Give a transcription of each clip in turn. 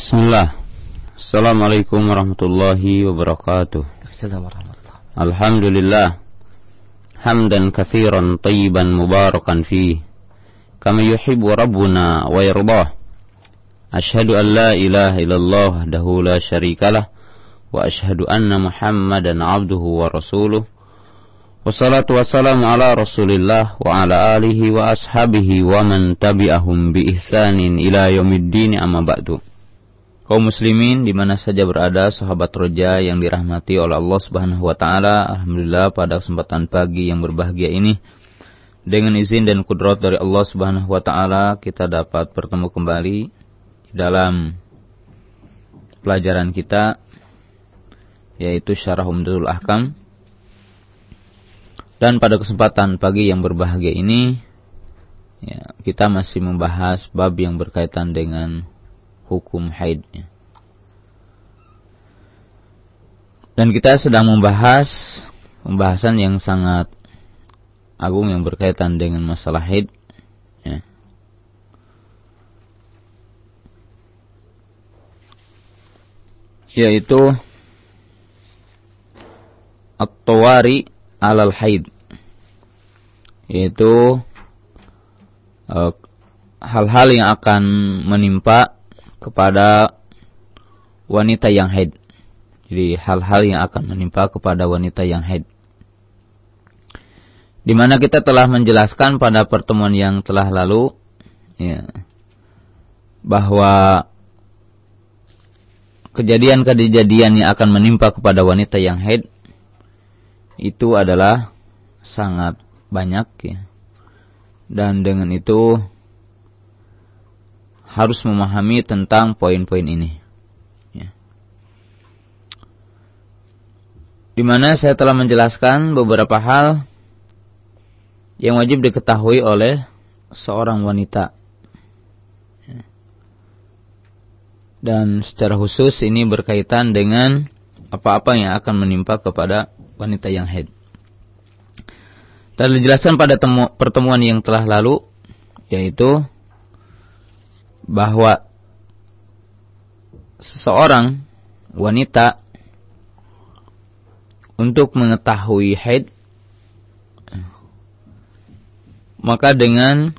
Bismillah. Assalamualaikum warahmatullahi wabarakatuh. Assalamualaikum Alhamdulillah. Hamdan kathiran tayyiban mubarakan fih. Kama yuhibbu rabbuna wa yardah. Ashhadu an la ilaha illallah wahdahu la syarikalah wa ashhadu anna Muhammadan abduhu wa rasuluh. Wassalatu wassalamu ala rasulillah wa ala alihi wa ashabihi wa man tabi'ahum bi ihsanin ila yaumiddin amma ba'du kaum muslimin di mana saja berada sahabat roja yang dirahmati oleh Allah Subhanahu wa taala. Alhamdulillah pada kesempatan pagi yang berbahagia ini dengan izin dan kudrat dari Allah Subhanahu wa taala kita dapat bertemu kembali dalam pelajaran kita yaitu Syarah Umdatul Ahkam. Dan pada kesempatan pagi yang berbahagia ini ya, kita masih membahas bab yang berkaitan dengan hukum haid. Dan kita sedang membahas pembahasan yang sangat agung yang berkaitan dengan masalah haid. Ya. Yaitu at-tawari alal haid. Yaitu eh, hal-hal yang akan menimpa kepada wanita yang haid. Jadi hal-hal yang akan menimpa kepada wanita yang haid. Di mana kita telah menjelaskan pada pertemuan yang telah lalu ya, bahwa kejadian-kejadian yang akan menimpa kepada wanita yang haid itu adalah sangat banyak ya. Dan dengan itu harus memahami tentang poin-poin ini. Ya. Di mana saya telah menjelaskan beberapa hal yang wajib diketahui oleh seorang wanita. Ya. Dan secara khusus ini berkaitan dengan apa-apa yang akan menimpa kepada wanita yang haid. Telah dijelaskan pada temu, pertemuan yang telah lalu, yaitu bahwa seseorang wanita untuk mengetahui haid maka dengan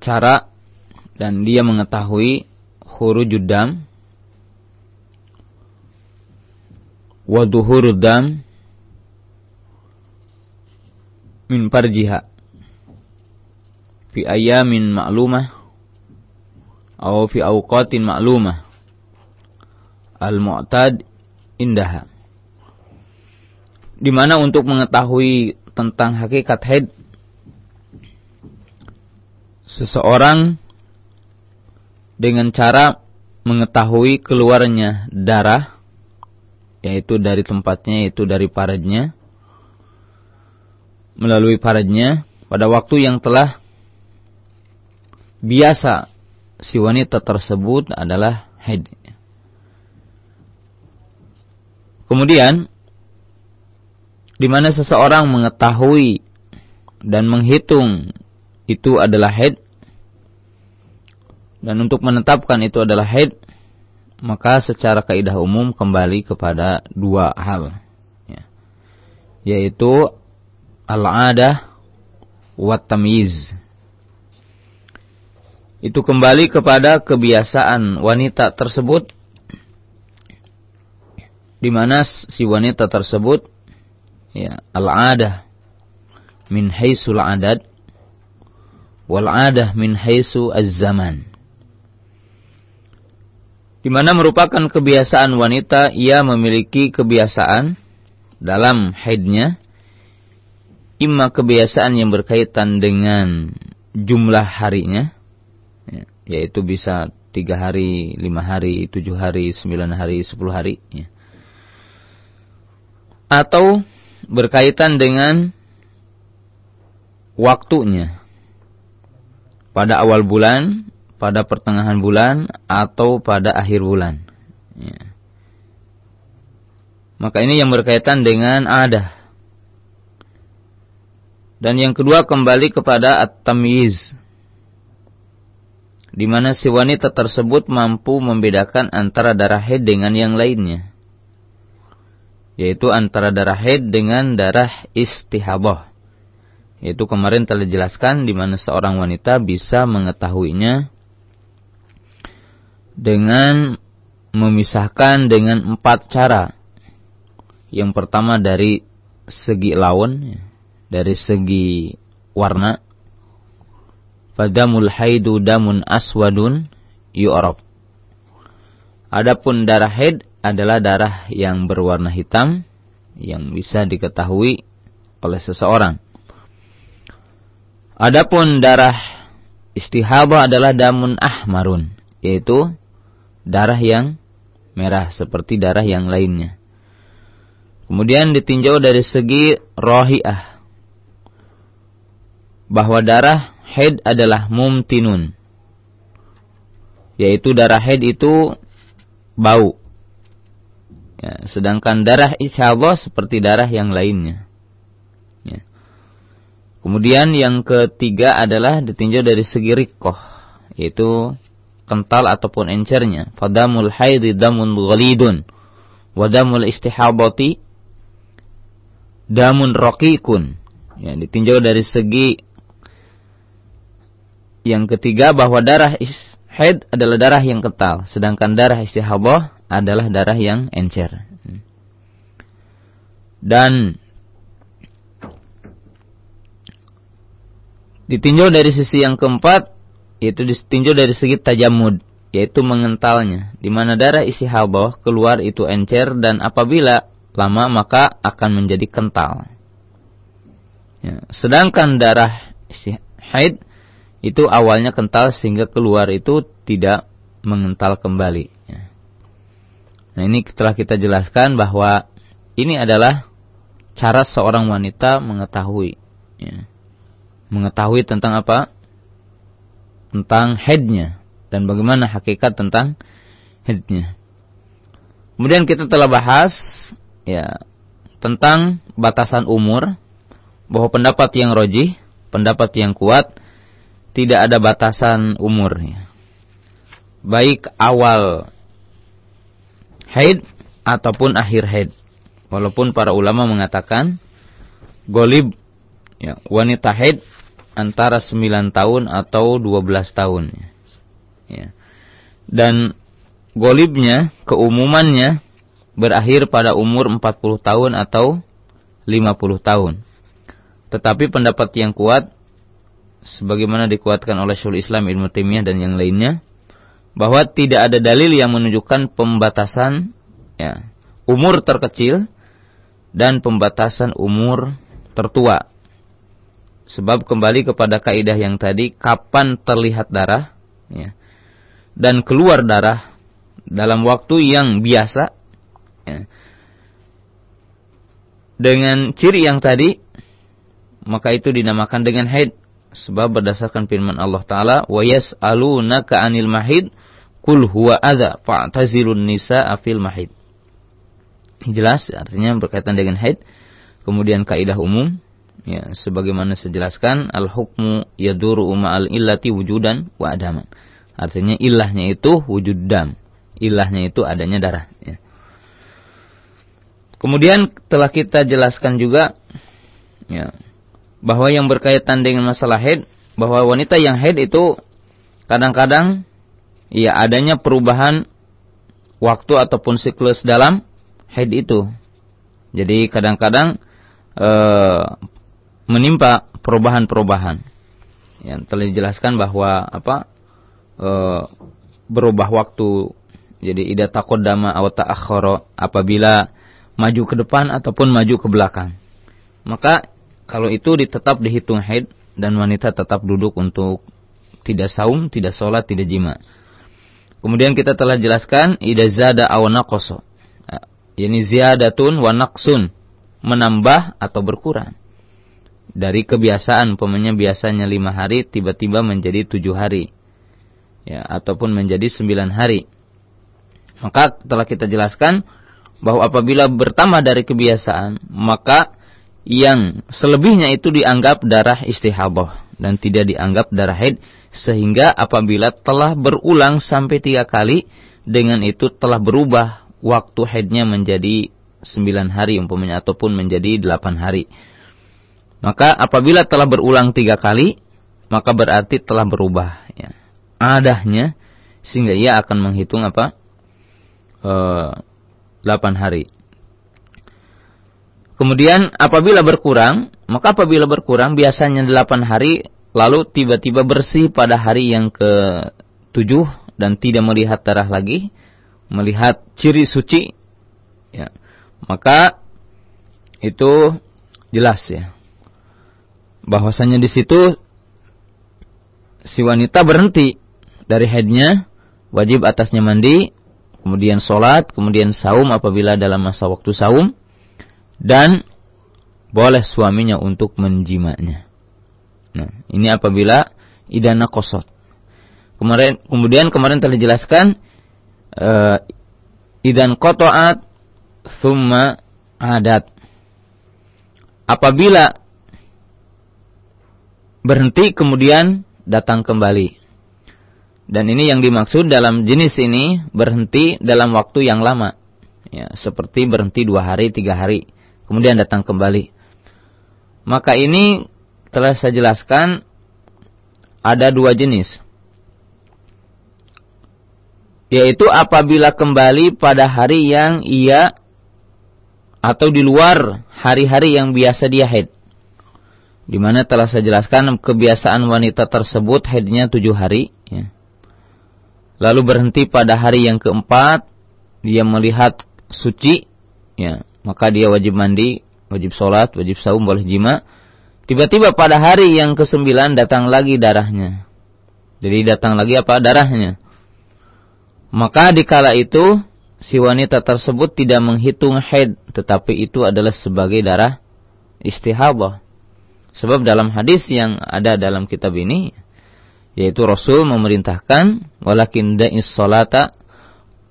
cara dan dia mengetahui khurujud dam wa duhurud dam min parjiha fi ayamin ma'lumah atau fi awqatin ma'lumah. Al-mu'tad indaha. Di mana untuk mengetahui tentang hakikat haid seseorang dengan cara mengetahui keluarnya darah yaitu dari tempatnya yaitu dari paradnya melalui paradnya pada waktu yang telah biasa si wanita tersebut adalah haid. Kemudian di mana seseorang mengetahui dan menghitung itu adalah haid dan untuk menetapkan itu adalah haid maka secara kaidah umum kembali kepada dua hal ya. yaitu al-adah wa tamyiz itu kembali kepada kebiasaan wanita tersebut. Di mana si wanita tersebut ya al-adah min haisul adad wal adah min haisu az-zaman. Di mana merupakan kebiasaan wanita ia memiliki kebiasaan dalam haidnya imma kebiasaan yang berkaitan dengan jumlah harinya. ya, yaitu bisa tiga hari, lima hari, tujuh hari, sembilan hari, sepuluh hari. Ya. Atau berkaitan dengan waktunya pada awal bulan, pada pertengahan bulan, atau pada akhir bulan. Ya. Maka ini yang berkaitan dengan ada. Dan yang kedua kembali kepada at-tamyiz di mana si wanita tersebut mampu membedakan antara darah haid dengan yang lainnya. Yaitu antara darah haid dengan darah istihabah. Yaitu kemarin telah dijelaskan di mana seorang wanita bisa mengetahuinya dengan memisahkan dengan empat cara. Yang pertama dari segi lawan, dari segi warna, Fadamul haidu damun aswadun yu'rab. Adapun darah haid adalah darah yang berwarna hitam yang bisa diketahui oleh seseorang. Adapun darah istihabah adalah damun ahmarun, yaitu darah yang merah seperti darah yang lainnya. Kemudian ditinjau dari segi rohiah. Bahwa darah haid adalah mumtinun. Yaitu darah haid itu bau. Ya, sedangkan darah isyabah seperti darah yang lainnya. Ya. Kemudian yang ketiga adalah ditinjau dari segi rikoh. Yaitu kental ataupun encernya. Fadamul haidi damun ghalidun. Wadamul istihabati damun rokikun. Ya, ditinjau dari segi yang ketiga bahwa darah haid adalah darah yang kental, sedangkan darah istihabah adalah darah yang encer. Dan ditinjau dari sisi yang keempat yaitu ditinjau dari segi tajamud yaitu mengentalnya di mana darah istihabah keluar itu encer dan apabila lama maka akan menjadi kental. Ya, sedangkan darah haid itu awalnya kental sehingga keluar itu tidak mengental kembali. Ya. Nah ini telah kita jelaskan bahwa ini adalah cara seorang wanita mengetahui, ya. mengetahui tentang apa? Tentang headnya dan bagaimana hakikat tentang headnya. Kemudian kita telah bahas ya tentang batasan umur bahwa pendapat yang rojih, pendapat yang kuat tidak ada batasan umurnya. Baik awal haid ataupun akhir haid. Walaupun para ulama mengatakan golib ya, wanita haid antara 9 tahun atau 12 tahun. Ya. Dan golibnya, keumumannya berakhir pada umur 40 tahun atau 50 tahun. Tetapi pendapat yang kuat sebagaimana dikuatkan oleh Syul Islam Ibnu Taimiyah dan yang lainnya bahwa tidak ada dalil yang menunjukkan pembatasan ya, umur terkecil dan pembatasan umur tertua. Sebab kembali kepada kaidah yang tadi, kapan terlihat darah ya, dan keluar darah dalam waktu yang biasa ya, dengan ciri yang tadi, maka itu dinamakan dengan haid Sebab berdasarkan firman Allah Ta'ala, وَيَسْأَلُونَكَ عَنِ الْمَحِيدِ قُلْ هُوَ أَذَى فَاعْتَزِلُوا النِّسَاءَ فِي الْمَحِيدِ Jelas, artinya berkaitan dengan haid. Kemudian kaidah umum, ya, sebagaimana sejelaskan, al-hukmu yaduru ma'al illati wujudan wa adaman. Artinya ilahnya itu wujud dam. Ilahnya itu adanya darah. Ya. Kemudian telah kita jelaskan juga, ya, bahwa yang berkaitan dengan masalah haid bahwa wanita yang haid itu kadang-kadang ya adanya perubahan waktu ataupun siklus dalam haid itu. Jadi kadang-kadang e, menimpa perubahan-perubahan. Yang telah dijelaskan bahwa apa e, berubah waktu. Jadi ida dama atau apabila maju ke depan ataupun maju ke belakang. Maka kalau itu tetap dihitung haid dan wanita tetap duduk untuk tidak saum, tidak sholat, tidak jima. Kemudian kita telah jelaskan ida zada aw naqasa. Yani ziyadatun wa naqsun, menambah atau berkurang. Dari kebiasaan, pemanya biasanya lima hari, tiba-tiba menjadi tujuh hari. Ya, ataupun menjadi sembilan hari. Maka telah kita jelaskan bahwa apabila bertambah dari kebiasaan, maka yang selebihnya itu dianggap darah istihabah. dan tidak dianggap darah haid sehingga apabila telah berulang sampai tiga kali dengan itu telah berubah waktu haidnya menjadi sembilan hari umpamanya ataupun menjadi delapan hari. Maka apabila telah berulang tiga kali maka berarti telah berubah ya. adahnya sehingga ia akan menghitung apa e, 8 hari. Kemudian apabila berkurang, maka apabila berkurang biasanya 8 hari lalu tiba-tiba bersih pada hari yang ke-7 dan tidak melihat darah lagi, melihat ciri suci ya. Maka itu jelas ya. Bahwasanya di situ si wanita berhenti dari haidnya, wajib atasnya mandi, kemudian sholat, kemudian saum apabila dalam masa waktu saum, dan boleh suaminya untuk menjimanya. Nah, ini apabila idana kosot. Kemarin, kemudian kemarin telah dijelaskan uh, idan kotoat thumma adat. Apabila berhenti kemudian datang kembali. Dan ini yang dimaksud dalam jenis ini berhenti dalam waktu yang lama. Ya, seperti berhenti dua hari, tiga hari kemudian datang kembali. Maka ini telah saya jelaskan ada dua jenis. Yaitu apabila kembali pada hari yang ia atau di luar hari-hari yang biasa dia haid. Di mana telah saya jelaskan kebiasaan wanita tersebut haidnya tujuh hari. Ya. Lalu berhenti pada hari yang keempat, dia melihat suci, ya maka dia wajib mandi, wajib sholat, wajib saum, boleh jima. Tiba-tiba pada hari yang kesembilan datang lagi darahnya. Jadi datang lagi apa? Darahnya. Maka dikala itu si wanita tersebut tidak menghitung haid, tetapi itu adalah sebagai darah istihabah. Sebab dalam hadis yang ada dalam kitab ini, yaitu Rasul memerintahkan, walakin da'is salata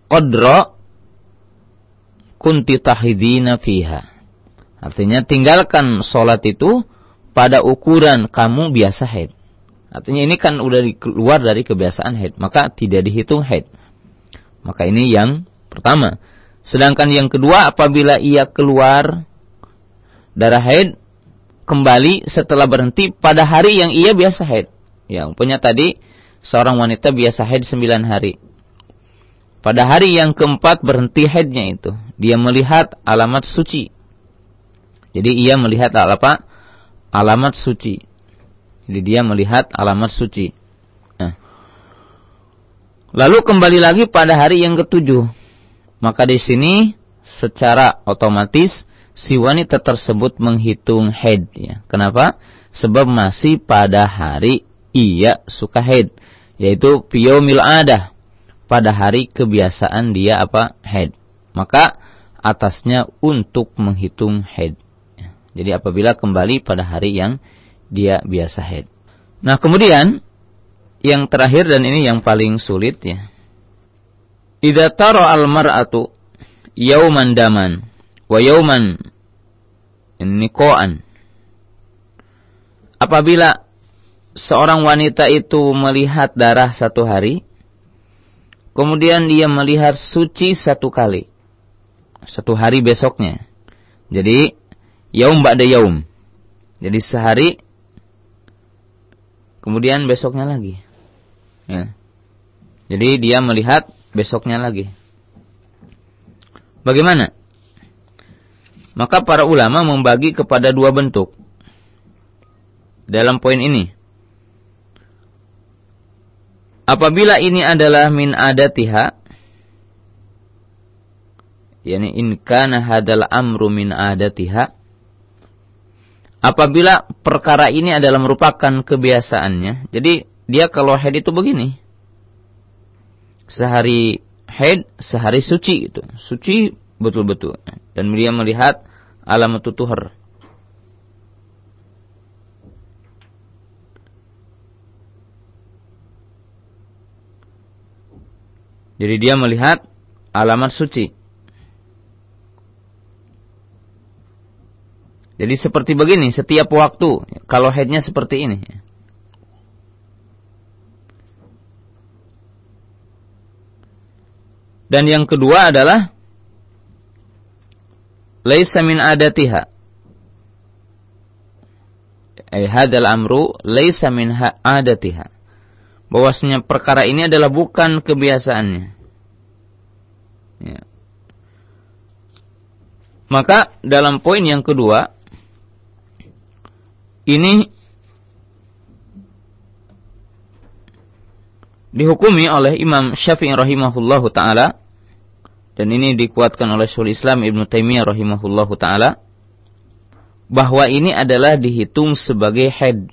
qadra kunti tahidina fiha. Artinya tinggalkan sholat itu pada ukuran kamu biasa haid. Artinya ini kan udah keluar dari kebiasaan haid, maka tidak dihitung haid. Maka ini yang pertama. Sedangkan yang kedua apabila ia keluar darah haid kembali setelah berhenti pada hari yang ia biasa haid. Ya, punya tadi seorang wanita biasa haid 9 hari. Pada hari yang keempat berhenti haidnya itu. Dia melihat alamat suci. Jadi ia melihat apa? Alamat suci. Jadi dia melihat alamat suci. Nah. Lalu kembali lagi pada hari yang ketujuh. Maka di sini secara otomatis si wanita tersebut menghitung haid. Ya. Kenapa? Sebab masih pada hari ia suka haid. Yaitu piyomil adah pada hari kebiasaan dia apa? Head maka atasnya untuk menghitung head jadi apabila kembali pada hari yang dia biasa head nah kemudian yang terakhir dan ini yang paling sulit ya. Idza tara al mar'atu yauman daman wa yauman niqaan. Apabila seorang wanita itu melihat darah satu hari Kemudian dia melihat suci satu kali. Satu hari besoknya. Jadi, yaum ba'da yaum. Jadi sehari, kemudian besoknya lagi. Ya. Jadi dia melihat besoknya lagi. Bagaimana? Maka para ulama membagi kepada dua bentuk. Dalam poin ini. Apabila ini adalah min adatiha, yakni in kana hadal amru min adatiha, apabila perkara ini adalah merupakan kebiasaannya, jadi dia kalau head itu begini. Sehari head, sehari suci itu. Suci betul-betul. Dan dia melihat alamat tutuhar. Jadi dia melihat alamat suci. Jadi seperti begini setiap waktu. Kalau headnya seperti ini. Dan yang kedua adalah laisa min adatiha. Eh hadal amru laisa min adatiha. Bahwasanya perkara ini adalah bukan kebiasaannya. Ya. Maka dalam poin yang kedua ini dihukumi oleh Imam Syafi'i rahimahullahu taala dan ini dikuatkan oleh Syaikhul Islam Ibnu Taimiyah rahimahullahu taala bahwa ini adalah dihitung sebagai head.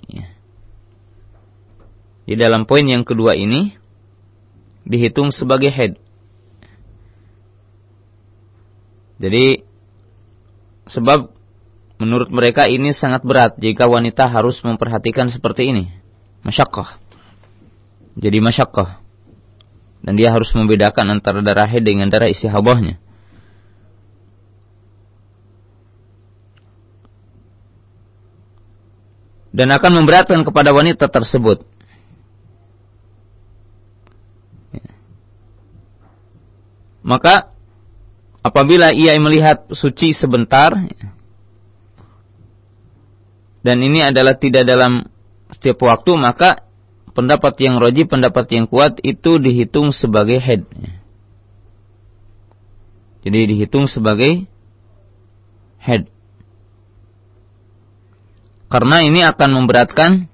Di dalam poin yang kedua ini dihitung sebagai head. Jadi sebab menurut mereka ini sangat berat jika wanita harus memperhatikan seperti ini. Masyakkah. Jadi masyakkah. Dan dia harus membedakan antara darah haid dengan darah istihabahnya. Dan akan memberatkan kepada wanita tersebut. Maka apabila ia melihat suci sebentar dan ini adalah tidak dalam setiap waktu maka pendapat yang roji pendapat yang kuat itu dihitung sebagai head jadi dihitung sebagai head karena ini akan memberatkan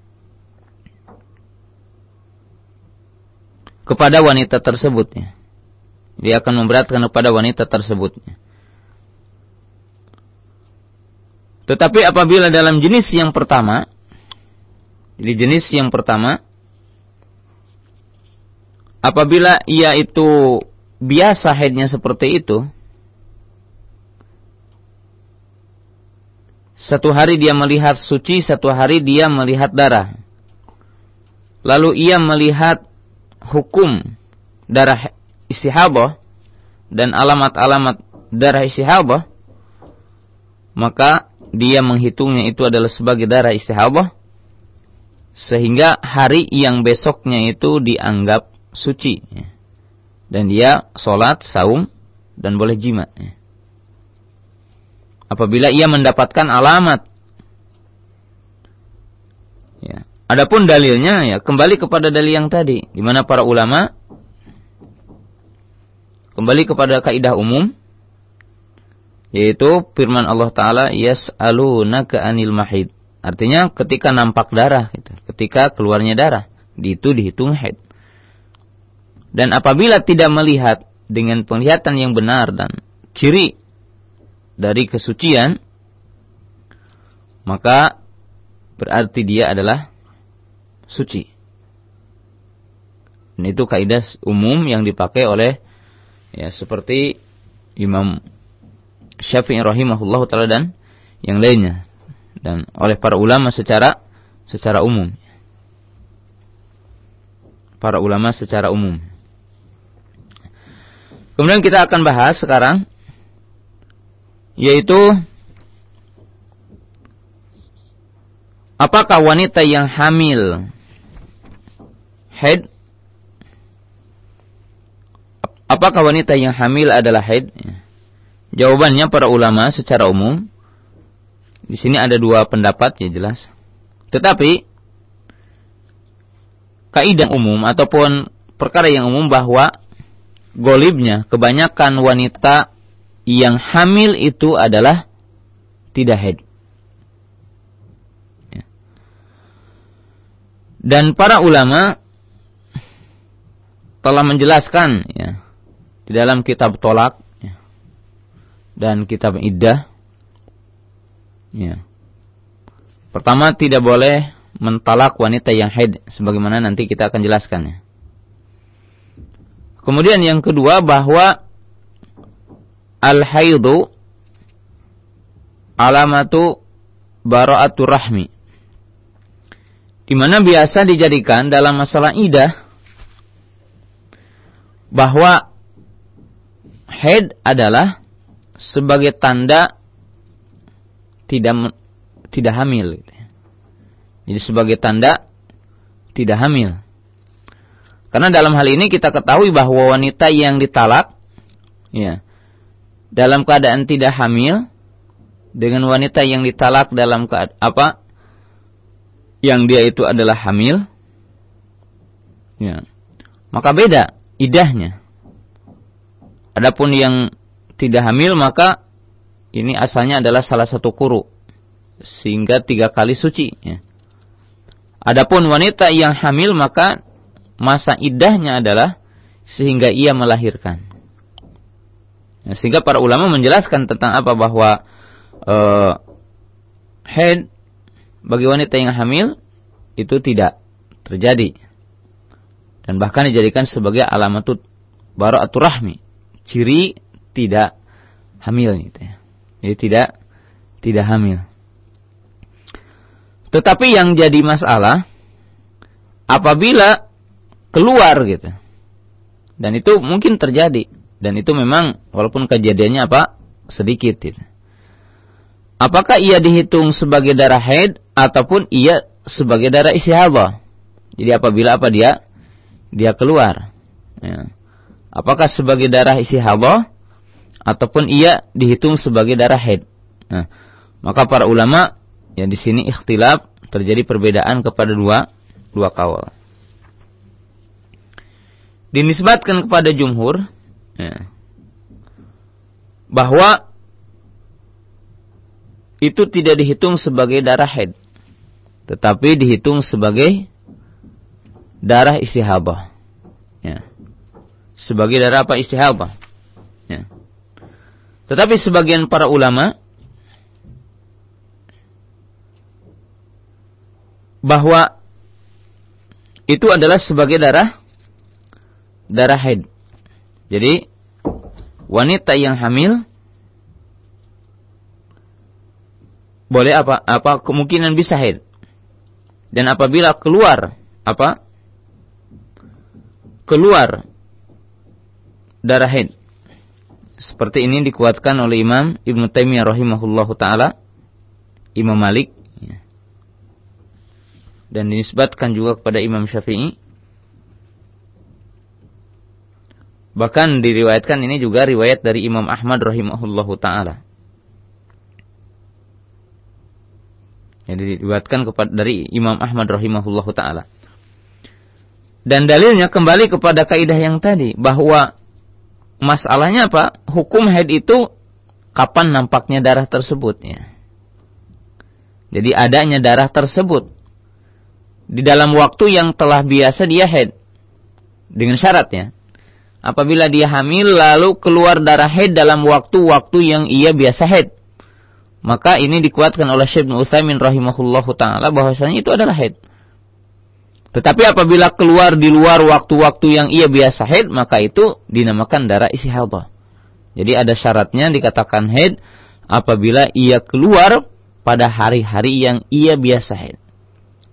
kepada wanita tersebut ya dia akan memberatkan kepada wanita tersebut. Tetapi apabila dalam jenis yang pertama, jadi jenis yang pertama, apabila ia itu biasa haidnya seperti itu, satu hari dia melihat suci, satu hari dia melihat darah. Lalu ia melihat hukum darah istihabah dan alamat-alamat darah istihabah, maka dia menghitungnya itu adalah sebagai darah istihabah, sehingga hari yang besoknya itu dianggap suci. Dan dia sholat, saum, dan boleh jima. Apabila ia mendapatkan alamat. Ya. Adapun dalilnya ya kembali kepada dalil yang tadi, di mana para ulama kembali kepada kaidah umum yaitu firman Allah taala yas'alunaka anil mahid. Artinya ketika nampak darah gitu, ketika keluarnya darah, itu dihitung haid. Dan apabila tidak melihat dengan penglihatan yang benar dan ciri dari kesucian, maka berarti dia adalah suci. Dan itu kaidah umum yang dipakai oleh ya seperti Imam Syafi'i rahimahullah taala dan yang lainnya. Dan oleh para ulama secara secara umum. Para ulama secara umum. Kemudian kita akan bahas sekarang yaitu apakah wanita yang hamil head Apakah wanita yang hamil adalah haid? Jawabannya para ulama secara umum di sini ada dua pendapat ya jelas. Tetapi kaidah umum ataupun perkara yang umum bahwa golibnya kebanyakan wanita yang hamil itu adalah tidak haid. Ya. Dan para ulama telah menjelaskan ya, di dalam kitab tolak ya, dan kitab iddah. Ya. Pertama tidak boleh mentalak wanita yang haid sebagaimana nanti kita akan jelaskan ya. Kemudian yang kedua bahwa al-haidu alamatu bara'atu rahmi. Di mana biasa dijadikan dalam masalah idah bahwa head adalah sebagai tanda tidak tidak hamil. Jadi sebagai tanda tidak hamil. Karena dalam hal ini kita ketahui bahwa wanita yang ditalak ya dalam keadaan tidak hamil dengan wanita yang ditalak dalam keadaan apa yang dia itu adalah hamil ya maka beda idahnya adapun yang tidak hamil maka ini asalnya adalah salah satu kuru sehingga tiga kali suci ya. adapun wanita yang hamil maka masa idahnya adalah sehingga ia melahirkan ya, sehingga para ulama menjelaskan tentang apa bahwa uh, head bagi wanita yang hamil itu tidak terjadi dan bahkan dijadikan sebagai alamat bara'atul rahmi ciri tidak hamil gitu ya jadi tidak tidak hamil tetapi yang jadi masalah apabila keluar gitu dan itu mungkin terjadi dan itu memang walaupun kejadiannya apa sedikit gitu apakah ia dihitung sebagai darah haid ataupun ia sebagai darah istihadah. Jadi apabila apa dia dia keluar. Ya. Apakah sebagai darah istihadah ataupun ia dihitung sebagai darah haid. Nah, maka para ulama yang di sini ikhtilaf terjadi perbedaan kepada dua dua kaul. Dinisbatkan kepada jumhur ya, bahwa itu tidak dihitung sebagai darah haid. Tetapi dihitung sebagai darah istihabah. Sebagai darah apa istihabah. Ya. Tetapi sebagian para ulama bahwa itu adalah sebagai darah darah haid. Jadi wanita yang hamil boleh apa? Apa kemungkinan bisa haid. Dan apabila keluar apa? Keluar darah haid. Seperti ini dikuatkan oleh Imam Ibn Taimiyah rahimahullahu taala, Imam Malik ya. dan dinisbatkan juga kepada Imam Syafi'i. Bahkan diriwayatkan ini juga riwayat dari Imam Ahmad rahimahullahu taala. Yang dibuatkan kepada dari Imam Ahmad rahimahullah taala. Dan dalilnya kembali kepada kaidah yang tadi bahwa masalahnya apa? Hukum haid itu kapan nampaknya darah tersebutnya. Jadi adanya darah tersebut di dalam waktu yang telah biasa dia haid dengan syaratnya apabila dia hamil lalu keluar darah haid dalam waktu-waktu yang ia biasa haid maka ini dikuatkan oleh Syekh Utsaimin rahimahullahu taala bahwasanya itu adalah haid. Tetapi apabila keluar di luar waktu-waktu yang ia biasa haid, maka itu dinamakan darah isi istihadah. Jadi ada syaratnya dikatakan haid apabila ia keluar pada hari-hari yang ia biasa haid.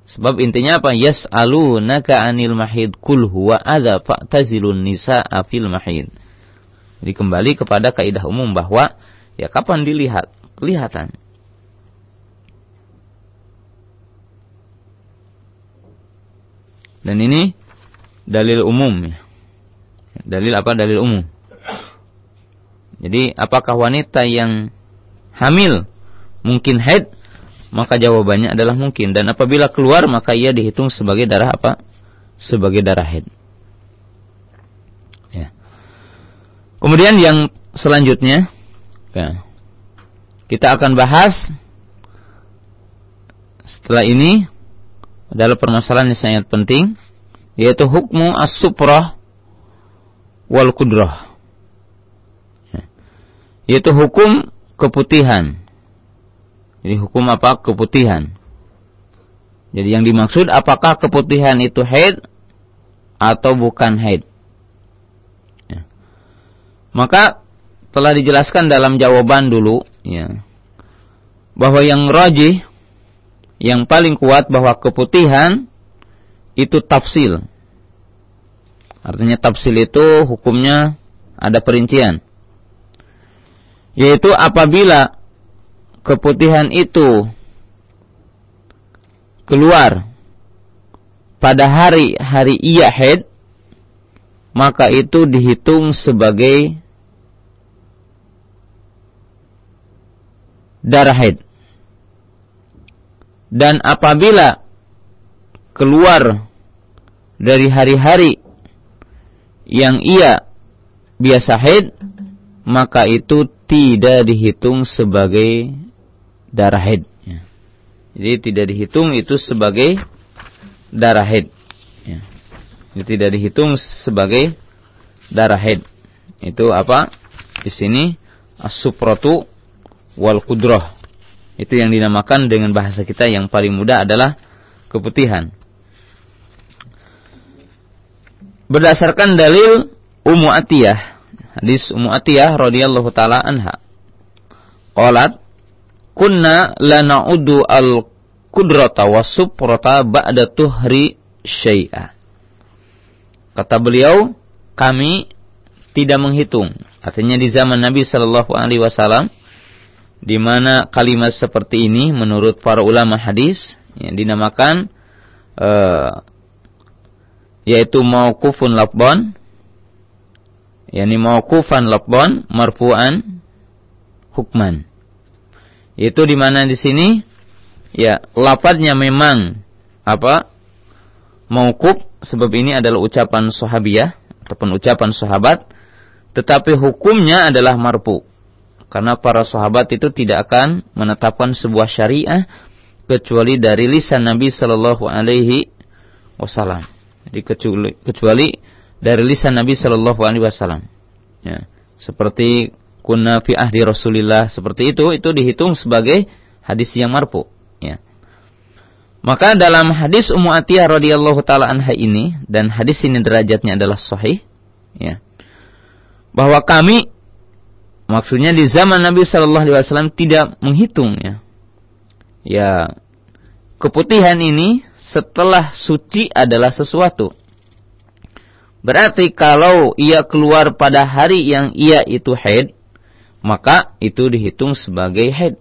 Sebab intinya apa? Yas'alunaka 'anil mahid kul huwa adza fa'tazilun nisaa fil mahid. Jadi kembali kepada kaidah umum bahwa ya kapan dilihat kelihatan. Dan ini dalil umum ya. Dalil apa? Dalil umum. Jadi apakah wanita yang hamil mungkin haid? Maka jawabannya adalah mungkin. Dan apabila keluar maka ia dihitung sebagai darah apa? Sebagai darah haid. Ya. Kemudian yang selanjutnya, ya, kita akan bahas setelah ini adalah permasalahan yang sangat penting yaitu hukmu as-suprah wal kudrah. Ya. Yaitu hukum keputihan. Jadi hukum apa? Keputihan. Jadi yang dimaksud apakah keputihan itu haid atau bukan haid. Ya. Maka telah dijelaskan dalam jawaban dulu ya bahwa yang rajih yang paling kuat bahwa keputihan itu tafsil. Artinya tafsil itu hukumnya ada perincian. Yaitu apabila keputihan itu keluar pada hari-hari iya head, maka itu dihitung sebagai darah haid. Dan apabila keluar dari hari-hari yang ia biasa haid, maka itu tidak dihitung sebagai darah haid. Ya. Jadi tidak dihitung itu sebagai darah haid. Ya. Jadi tidak dihitung sebagai darah haid. Itu apa? Di sini as-supratu wal kudroh. Itu yang dinamakan dengan bahasa kita yang paling mudah adalah keputihan. Berdasarkan dalil Ummu Atiyah Hadis Ummu Atiyah radhiyallahu taala anha. Qalat kunna la na'udu al kudrata wa suprata ba'da tuhri syai'a. Kata beliau, kami tidak menghitung. Artinya di zaman Nabi Shallallahu Alaihi Wasallam, di mana kalimat seperti ini menurut para ulama hadis yang dinamakan uh, yaitu mauqufun labban yakni mauqufan labban marfu'an hukman. Itu di mana di sini ya lafadznya memang apa? mauquf sebab ini adalah ucapan sahabiah ataupun ucapan sahabat tetapi hukumnya adalah marfu. Karena para sahabat itu tidak akan menetapkan sebuah syariah kecuali dari lisan Nabi Shallallahu alaihi wasallam. Jadi kecuali, kecuali dari lisan Nabi Shallallahu Alaihi Wasallam. Ya, seperti kunna fi ahdi Rasulillah seperti itu itu dihitung sebagai hadis yang marfu. Ya. Maka dalam hadis Ummu Atiyah radhiyallahu taala anha ini dan hadis ini derajatnya adalah sahih. Ya. Bahwa kami maksudnya di zaman Nabi Shallallahu Alaihi Wasallam tidak menghitung ya. Ya keputihan ini setelah suci adalah sesuatu Berarti kalau ia keluar pada hari yang ia itu haid, maka itu dihitung sebagai haid.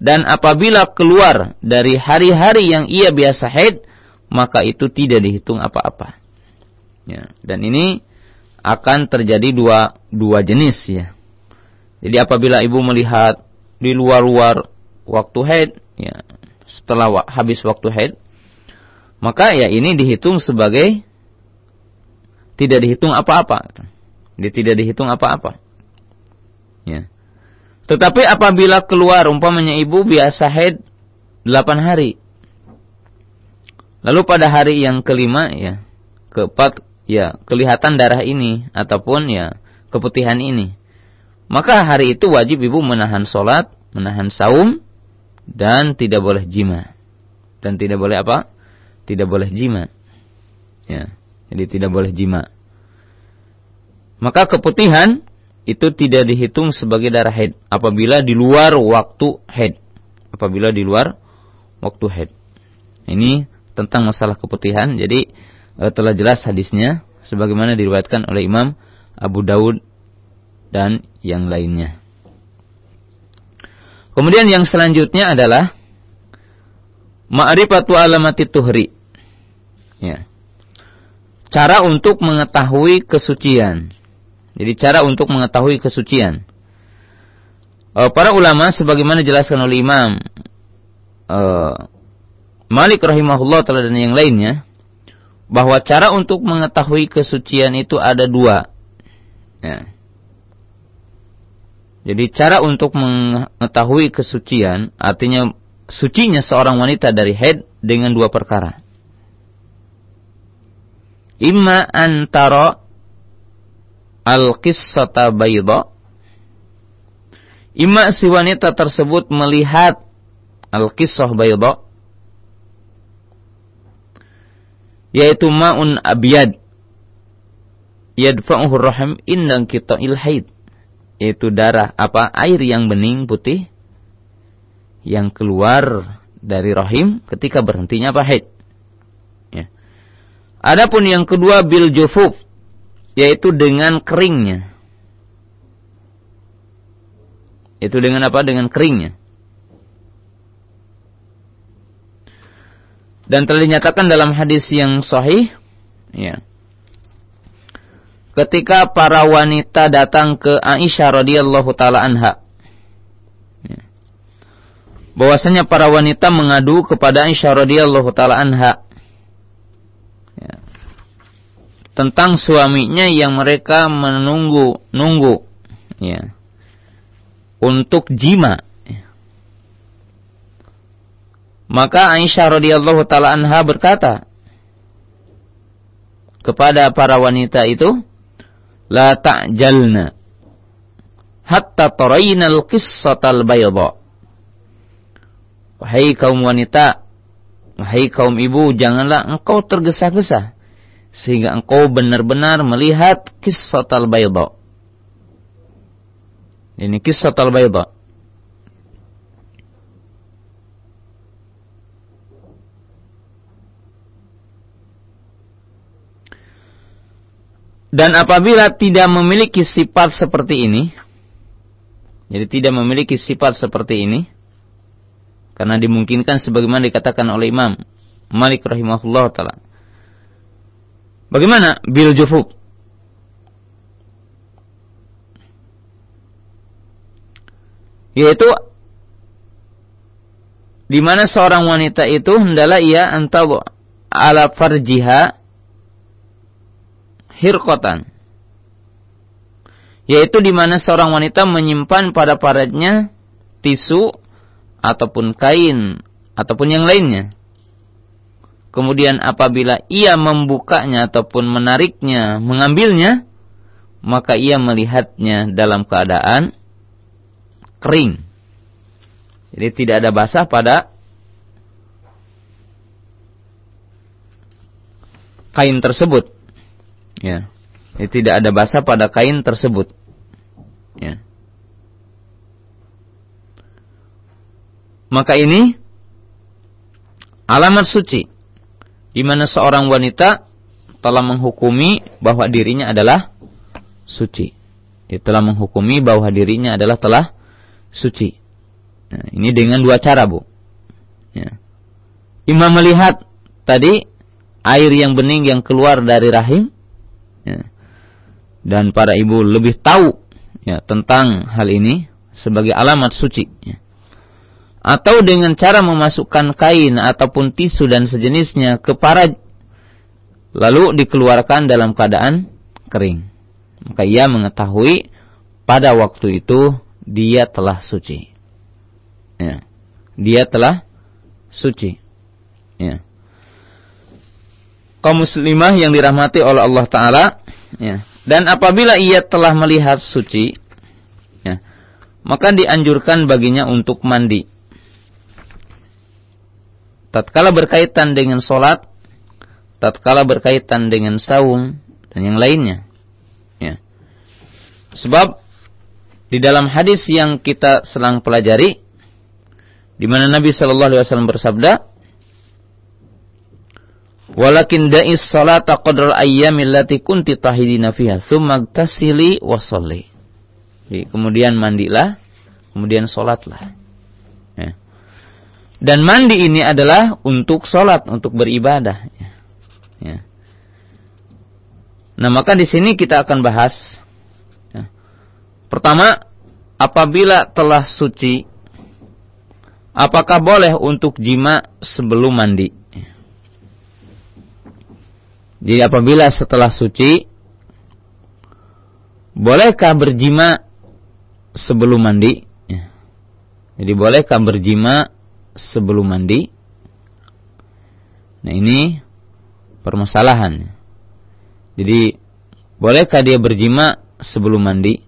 Dan apabila keluar dari hari-hari yang ia biasa haid, maka itu tidak dihitung apa-apa. Ya, dan ini akan terjadi dua dua jenis ya. Jadi apabila ibu melihat di luar-luar waktu haid, ya, setelah habis waktu haid, maka ya ini dihitung sebagai tidak dihitung apa-apa. Dia tidak dihitung apa-apa. Ya. Tetapi apabila keluar umpamanya ibu biasa haid 8 hari. Lalu pada hari yang kelima ya, keempat ya kelihatan darah ini ataupun ya keputihan ini. Maka hari itu wajib ibu menahan sholat, menahan saum, dan tidak boleh jima. Dan tidak boleh apa? Tidak boleh jima. Ya. Jadi tidak boleh jima. Maka keputihan itu tidak dihitung sebagai darah haid apabila di luar waktu haid. Apabila di luar waktu haid. Ini tentang masalah keputihan. Jadi e, telah jelas hadisnya sebagaimana diriwayatkan oleh Imam Abu Daud dan yang lainnya. Kemudian yang selanjutnya adalah ma'rifatu alamati tuhri. Ya cara untuk mengetahui kesucian. Jadi cara untuk mengetahui kesucian. Uh, para ulama sebagaimana dijelaskan oleh Imam uh, Malik rahimahullah telah dan yang lainnya bahwa cara untuk mengetahui kesucian itu ada dua. Ya. Jadi cara untuk mengetahui kesucian artinya sucinya seorang wanita dari head dengan dua perkara. Imma antara al-qissata bayda. Imma si wanita tersebut melihat al-qissah bayda yaitu ma'un abyad. Yadfa'uhu rahim indang kita ilhaid yaitu darah apa air yang bening putih yang keluar dari rahim ketika berhentinya apa haid Adapun yang kedua bil jufuf yaitu dengan keringnya. Itu dengan apa? Dengan keringnya. Dan telah dinyatakan dalam hadis yang sahih, ya. Ketika para wanita datang ke Aisyah radhiyallahu taala anha. Ya. bahwasanya para wanita mengadu kepada Aisyah radhiyallahu taala anha. Ya, tentang suaminya yang mereka menunggu nunggu ya. Untuk jima. Maka Aisyah radhiyallahu taala anha berkata kepada para wanita itu la ta'jalna hatta tarainal qissatal bayda Wahai kaum wanita, wahai kaum ibu, janganlah engkau tergesa-gesa sehingga engkau benar-benar melihat kisah bayda. Ini kisah bayda. Dan apabila tidak memiliki sifat seperti ini, jadi tidak memiliki sifat seperti ini, karena dimungkinkan sebagaimana dikatakan oleh Imam Malik rahimahullah taala. Bagaimana bil jufub? Yaitu di mana seorang wanita itu hendaklah ia antau ala farjiha hirqatan yaitu di mana seorang wanita menyimpan pada paratnya tisu ataupun kain ataupun yang lainnya. Kemudian apabila ia membukanya ataupun menariknya, mengambilnya, maka ia melihatnya dalam keadaan kering. Jadi tidak ada basah pada kain tersebut. Ya. Jadi tidak ada basah pada kain tersebut. Ya. Maka ini alamat suci di mana seorang wanita telah menghukumi bahwa dirinya adalah suci. Dia telah menghukumi bahwa dirinya adalah telah suci. Nah, ini dengan dua cara, Bu. Ya. Imam melihat tadi air yang bening yang keluar dari rahim, ya. dan para ibu lebih tahu ya, tentang hal ini sebagai alamat suci. Ya atau dengan cara memasukkan kain ataupun tisu dan sejenisnya ke parat lalu dikeluarkan dalam keadaan kering maka ia mengetahui pada waktu itu dia telah suci ya. dia telah suci ya. Kaum muslimah yang dirahmati oleh Allah taala ya. dan apabila ia telah melihat suci ya, maka dianjurkan baginya untuk mandi tatkala berkaitan dengan solat, tatkala berkaitan dengan saum dan yang lainnya. Ya. Sebab di dalam hadis yang kita selang pelajari, di mana Nabi Shallallahu Alaihi Wasallam bersabda, Walakin da'is salata qadral ayyamil lati kunti tahidina fiha thumma tasili wa sholli. kemudian mandilah, kemudian solatlah. Dan mandi ini adalah untuk sholat, untuk beribadah. Ya. Nah maka di sini kita akan bahas. Ya. Pertama, apabila telah suci, apakah boleh untuk jima sebelum mandi? Jadi apabila setelah suci, bolehkah berjima sebelum mandi? Ya. Jadi bolehkah berjima sebelum mandi? Nah ini permasalahan. Jadi bolehkah dia berjima sebelum mandi?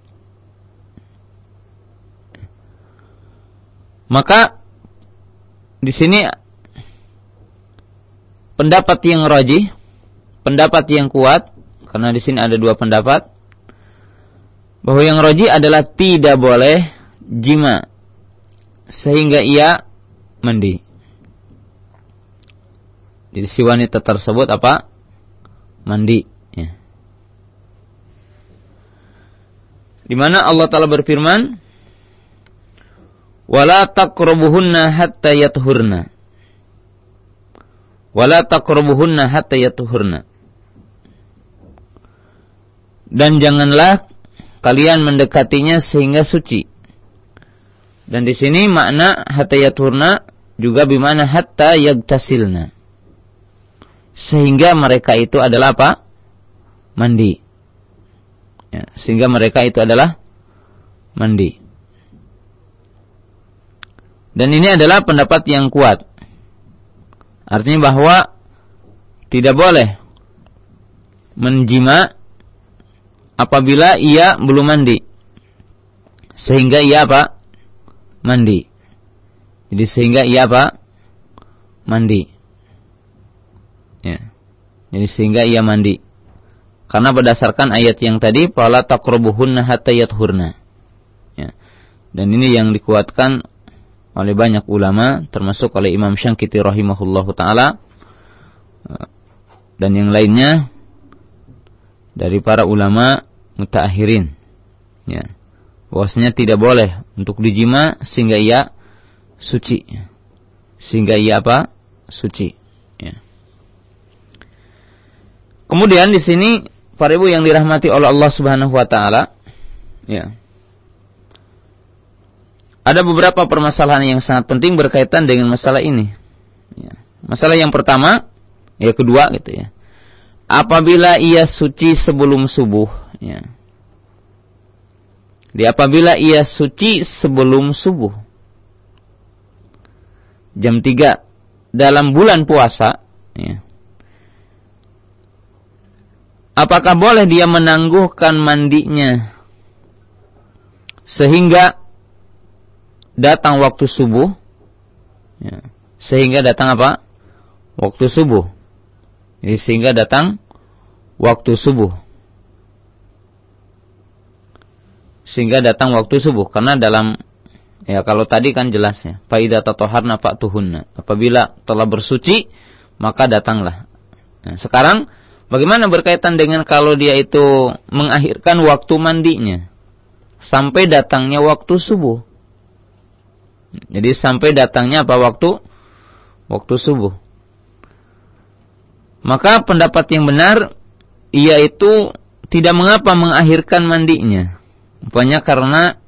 Maka di sini pendapat yang rajih, pendapat yang kuat, karena di sini ada dua pendapat, bahwa yang rajih adalah tidak boleh jima sehingga ia mandi. Jadi si wanita tersebut apa? Mandi. Ya. Di mana Allah Taala berfirman, "Wala taqrabuhunna hatta yatuhurna." Wala taqrabuhunna hatta yatuhurna. Dan janganlah kalian mendekatinya sehingga suci. Dan di sini makna hatta yathurna juga bimana hatta yagtasilna. Sehingga mereka itu adalah apa? Mandi. Ya, sehingga mereka itu adalah mandi. Dan ini adalah pendapat yang kuat. Artinya bahwa tidak boleh menjima apabila ia belum mandi. Sehingga ia apa? Mandi. Jadi sehingga ia apa? Mandi. Ya. Jadi sehingga ia mandi. Karena berdasarkan ayat yang tadi, fala taqrabuhunna hatta yathurna. Ya. Dan ini yang dikuatkan oleh banyak ulama, termasuk oleh Imam Syangkiti rahimahullahu taala dan yang lainnya dari para ulama mutaakhirin. Ya. Bahwasanya tidak boleh untuk dijima sehingga ia suci. Sehingga ia apa? Suci. Ya. Kemudian di sini para ibu yang dirahmati oleh Allah Subhanahu wa taala, ya. Ada beberapa permasalahan yang sangat penting berkaitan dengan masalah ini. Ya. Masalah yang pertama, ya kedua gitu ya. Apabila ia suci sebelum subuh, ya. Di apabila ia suci sebelum subuh, jam 3 dalam bulan puasa, ya, apakah boleh dia menangguhkan mandinya sehingga datang waktu subuh? Ya, sehingga datang apa? Waktu subuh. Jadi sehingga datang waktu subuh. Sehingga datang waktu subuh karena dalam Ya kalau tadi kan jelasnya. Faidah tatoharna tuhunna. Apabila telah bersuci, maka datanglah. Nah, sekarang bagaimana berkaitan dengan kalau dia itu mengakhirkan waktu mandinya. Sampai datangnya waktu subuh. Jadi sampai datangnya apa waktu? Waktu subuh. Maka pendapat yang benar, ia itu tidak mengapa mengakhirkan mandinya. Rupanya karena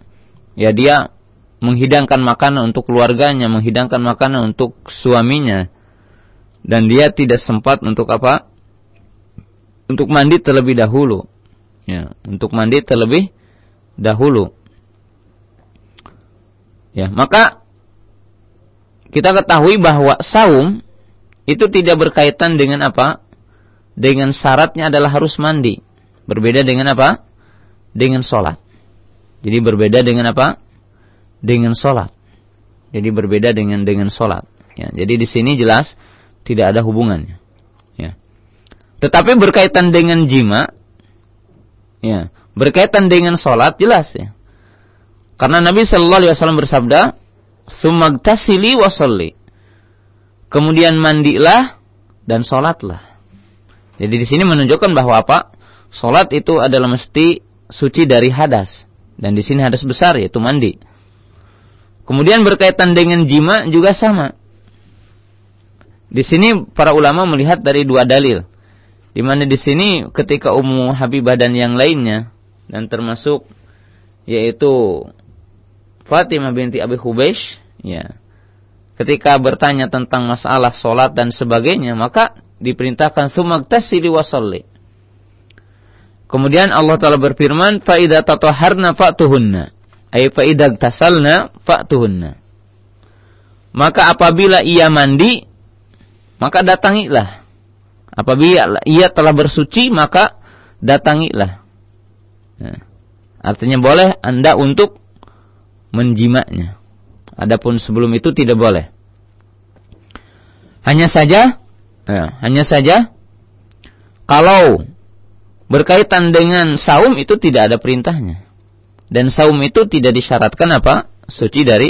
ya dia menghidangkan makanan untuk keluarganya, menghidangkan makanan untuk suaminya. Dan dia tidak sempat untuk apa? Untuk mandi terlebih dahulu. Ya, untuk mandi terlebih dahulu. Ya, maka kita ketahui bahwa saum itu tidak berkaitan dengan apa? Dengan syaratnya adalah harus mandi. Berbeda dengan apa? Dengan sholat. Jadi berbeda dengan apa? dengan sholat. Jadi berbeda dengan dengan sholat. Ya, jadi di sini jelas tidak ada hubungannya. Ya. Tetapi berkaitan dengan jima, ya, berkaitan dengan sholat jelas ya. Karena Nabi Shallallahu Alaihi Wasallam bersabda, "Sumagtasili wasolli." Kemudian mandilah dan sholatlah. Jadi di sini menunjukkan bahwa apa? Sholat itu adalah mesti suci dari hadas. Dan di sini hadas besar yaitu mandi. Kemudian berkaitan dengan jima juga sama. Di sini para ulama melihat dari dua dalil. Di mana di sini ketika Ummu Habibah dan yang lainnya dan termasuk yaitu Fatimah binti Abi Hubeish ya Ketika bertanya tentang masalah solat dan sebagainya, maka diperintahkan sumagtasili wasalli. Kemudian Allah Ta'ala berfirman, فَإِذَا تَطَهَرْنَا فَأْتُهُنَّ ay fa idag tasalna fa'tuhunna. Maka apabila ia mandi, maka datangilah. Apabila ia telah bersuci, maka datangilah. Nah, artinya boleh Anda untuk menjimanya. Adapun sebelum itu tidak boleh. Hanya saja, ya, hanya saja kalau berkaitan dengan saum itu tidak ada perintahnya. Dan saum itu tidak disyaratkan apa? Suci dari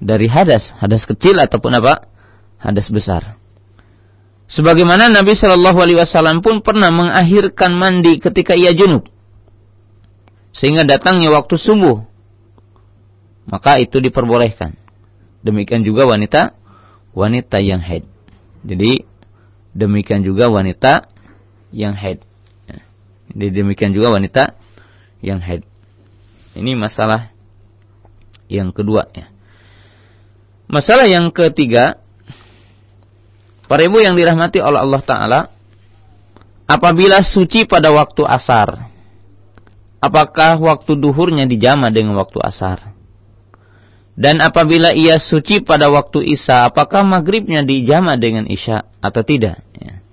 dari hadas, hadas kecil ataupun apa? Hadas besar. Sebagaimana Nabi Shallallahu Alaihi Wasallam pun pernah mengakhirkan mandi ketika ia junub, sehingga datangnya waktu subuh, maka itu diperbolehkan. Demikian juga wanita wanita yang haid. Jadi demikian juga wanita yang haid. Jadi demikian juga wanita yang haid. Ini masalah yang kedua ya. Masalah yang ketiga, para ibu yang dirahmati oleh Allah Ta'ala, apabila suci pada waktu asar, apakah waktu duhurnya dijama dengan waktu asar? Dan apabila ia suci pada waktu isya, apakah maghribnya dijama dengan isya atau tidak? Ya.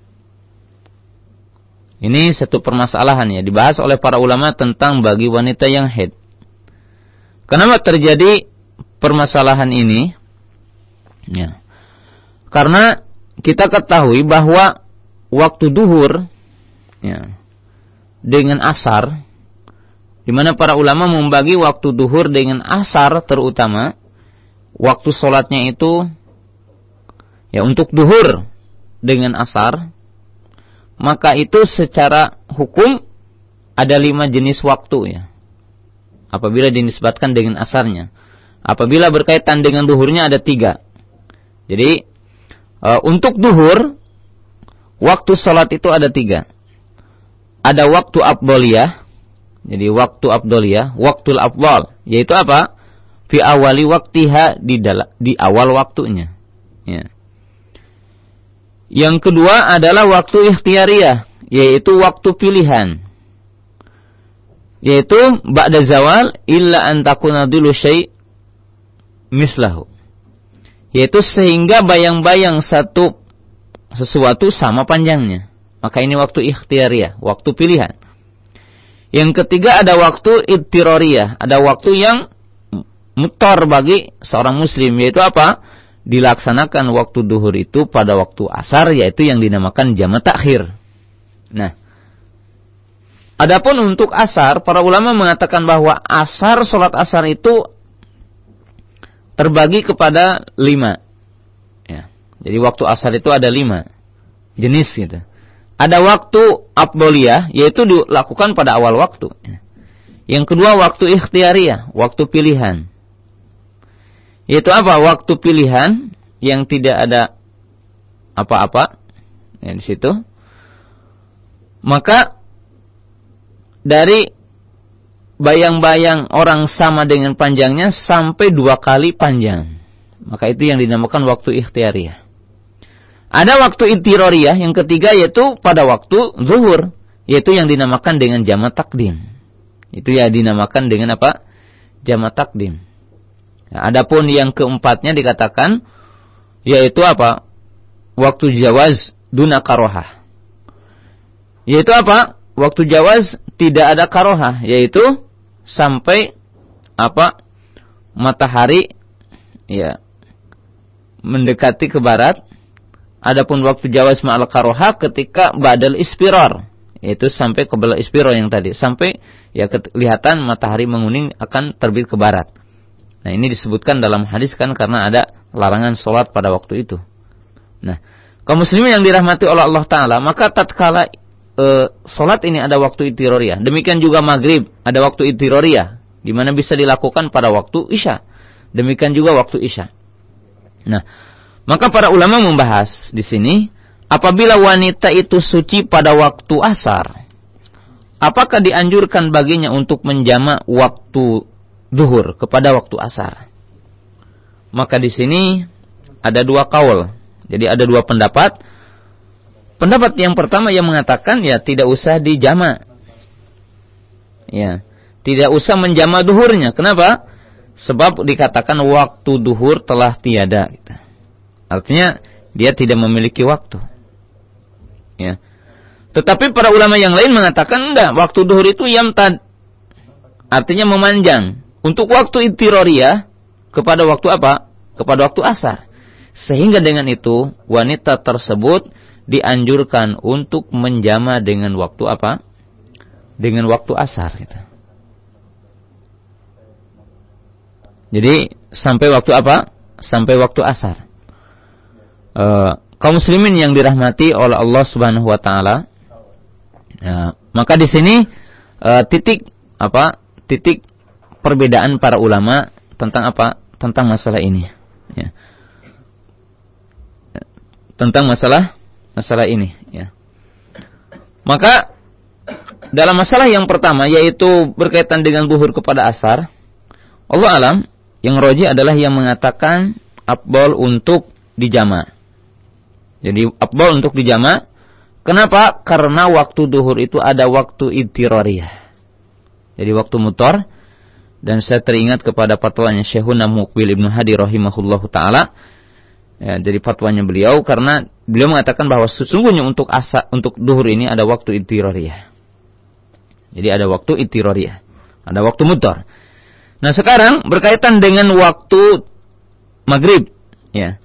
Ini satu permasalahan ya, dibahas oleh para ulama tentang bagi wanita yang head. Kenapa terjadi permasalahan ini? Ya. Karena kita ketahui bahwa waktu duhur ya, dengan asar di mana para ulama membagi waktu duhur dengan asar terutama waktu sholatnya itu ya untuk duhur dengan asar maka itu secara hukum ada lima jenis waktu ya. Apabila dinisbatkan dengan asarnya. Apabila berkaitan dengan duhurnya ada tiga. Jadi e, untuk duhur waktu sholat itu ada tiga. Ada waktu abdoliyah jadi waktu ya, waktu afdal, yaitu apa? Fi awali waktiha di dalam di awal waktunya. Ya. Yang kedua adalah waktu ikhtiariyah, yaitu waktu pilihan. Yaitu ba'da zawal illa an takuna dulu syai' mislahu. Yaitu sehingga bayang-bayang satu sesuatu sama panjangnya. Maka ini waktu ikhtiariyah, waktu pilihan. Yang ketiga ada waktu ibtiroriyah, ada waktu yang mutor bagi seorang muslim yaitu apa? Dilaksanakan waktu duhur itu pada waktu asar yaitu yang dinamakan jama takhir. Nah, adapun untuk asar para ulama mengatakan bahwa asar sholat asar itu terbagi kepada lima. Ya. Jadi waktu asar itu ada lima jenis gitu ada waktu abdoliyah yaitu dilakukan pada awal waktu. Yang kedua waktu ikhtiariyah, waktu pilihan. Yaitu apa? Waktu pilihan yang tidak ada apa-apa ya, di situ. Maka dari bayang-bayang orang sama dengan panjangnya sampai dua kali panjang. Maka itu yang dinamakan waktu ikhtiariyah. Ada waktu intiroriyah yang ketiga yaitu pada waktu zuhur. Yaitu yang dinamakan dengan jama takdim. Itu ya dinamakan dengan apa? Jama takdim. Nah, adapun yang keempatnya dikatakan yaitu apa? Waktu jawaz duna karohah. Yaitu apa? Waktu jawaz tidak ada karohah. Yaitu sampai apa? Matahari ya mendekati ke barat Adapun waktu jawaz ma'al karoha ketika badal ispirar. Yaitu sampai ke belah ispirar yang tadi. Sampai ya kelihatan matahari menguning akan terbit ke barat. Nah ini disebutkan dalam hadis kan karena ada larangan sholat pada waktu itu. Nah kaum muslimin yang dirahmati oleh Allah Ta'ala maka tatkala e, sholat ini ada waktu itiroriyah. Demikian juga maghrib ada waktu itiroriyah. Di mana bisa dilakukan pada waktu isya. Demikian juga waktu isya. Nah maka para ulama membahas di sini, apabila wanita itu suci pada waktu asar, apakah dianjurkan baginya untuk menjama waktu duhur kepada waktu asar? Maka di sini ada dua kaul. Jadi ada dua pendapat. Pendapat yang pertama yang mengatakan ya tidak usah dijama. Ya, tidak usah menjama duhurnya. Kenapa? Sebab dikatakan waktu duhur telah tiada. Gitu. Artinya dia tidak memiliki waktu. Ya. Tetapi para ulama yang lain mengatakan enggak, waktu duhur itu yamtad. Artinya memanjang. Untuk waktu intiroriyah kepada waktu apa? Kepada waktu asar. Sehingga dengan itu wanita tersebut dianjurkan untuk menjama dengan waktu apa? Dengan waktu asar gitu. Jadi sampai waktu apa? Sampai waktu asar uh, kaum muslimin yang dirahmati oleh Allah Subhanahu wa taala. Ya, maka di sini uh, titik apa? Titik perbedaan para ulama tentang apa? Tentang masalah ini. Ya. Tentang masalah masalah ini, ya. Maka dalam masalah yang pertama yaitu berkaitan dengan buhur kepada asar, Allah alam Yang roji adalah yang mengatakan abdol untuk dijama. Jadi abdol untuk dijama. Kenapa? Karena waktu duhur itu ada waktu itiroriyah. Jadi waktu mutor. Dan saya teringat kepada fatwanya Syekhuna Muqbil Ibnu Hadi rahimahullahu taala. Ya, jadi fatwanya beliau karena beliau mengatakan bahwa sesungguhnya untuk asa untuk duhur ini ada waktu itiroriyah. Jadi ada waktu itiroriyah. Ada waktu mutor. Nah sekarang berkaitan dengan waktu maghrib. Ya.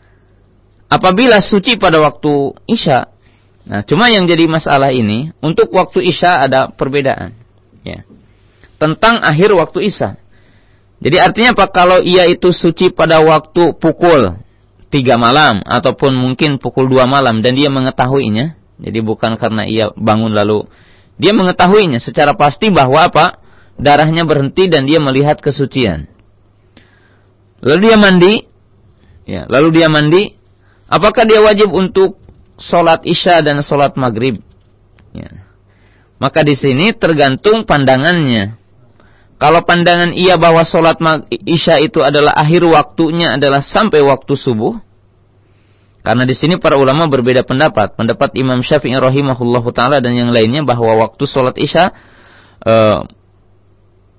Apabila suci pada waktu isya. Nah cuma yang jadi masalah ini. Untuk waktu isya ada perbedaan. Ya. Tentang akhir waktu isya. Jadi artinya apa? Kalau ia itu suci pada waktu pukul tiga malam ataupun mungkin pukul dua malam dan dia mengetahuinya, jadi bukan karena ia bangun lalu dia mengetahuinya secara pasti bahwa apa darahnya berhenti dan dia melihat kesucian. Lalu dia mandi, ya, lalu dia mandi, apakah dia wajib untuk sholat isya dan sholat maghrib? Ya. Maka di sini tergantung pandangannya. Kalau pandangan ia bahwa sholat isya itu adalah akhir waktunya adalah sampai waktu subuh. Karena di sini para ulama berbeda pendapat. Pendapat Imam Syafi'i rahimahullahu taala dan yang lainnya bahwa waktu sholat isya e,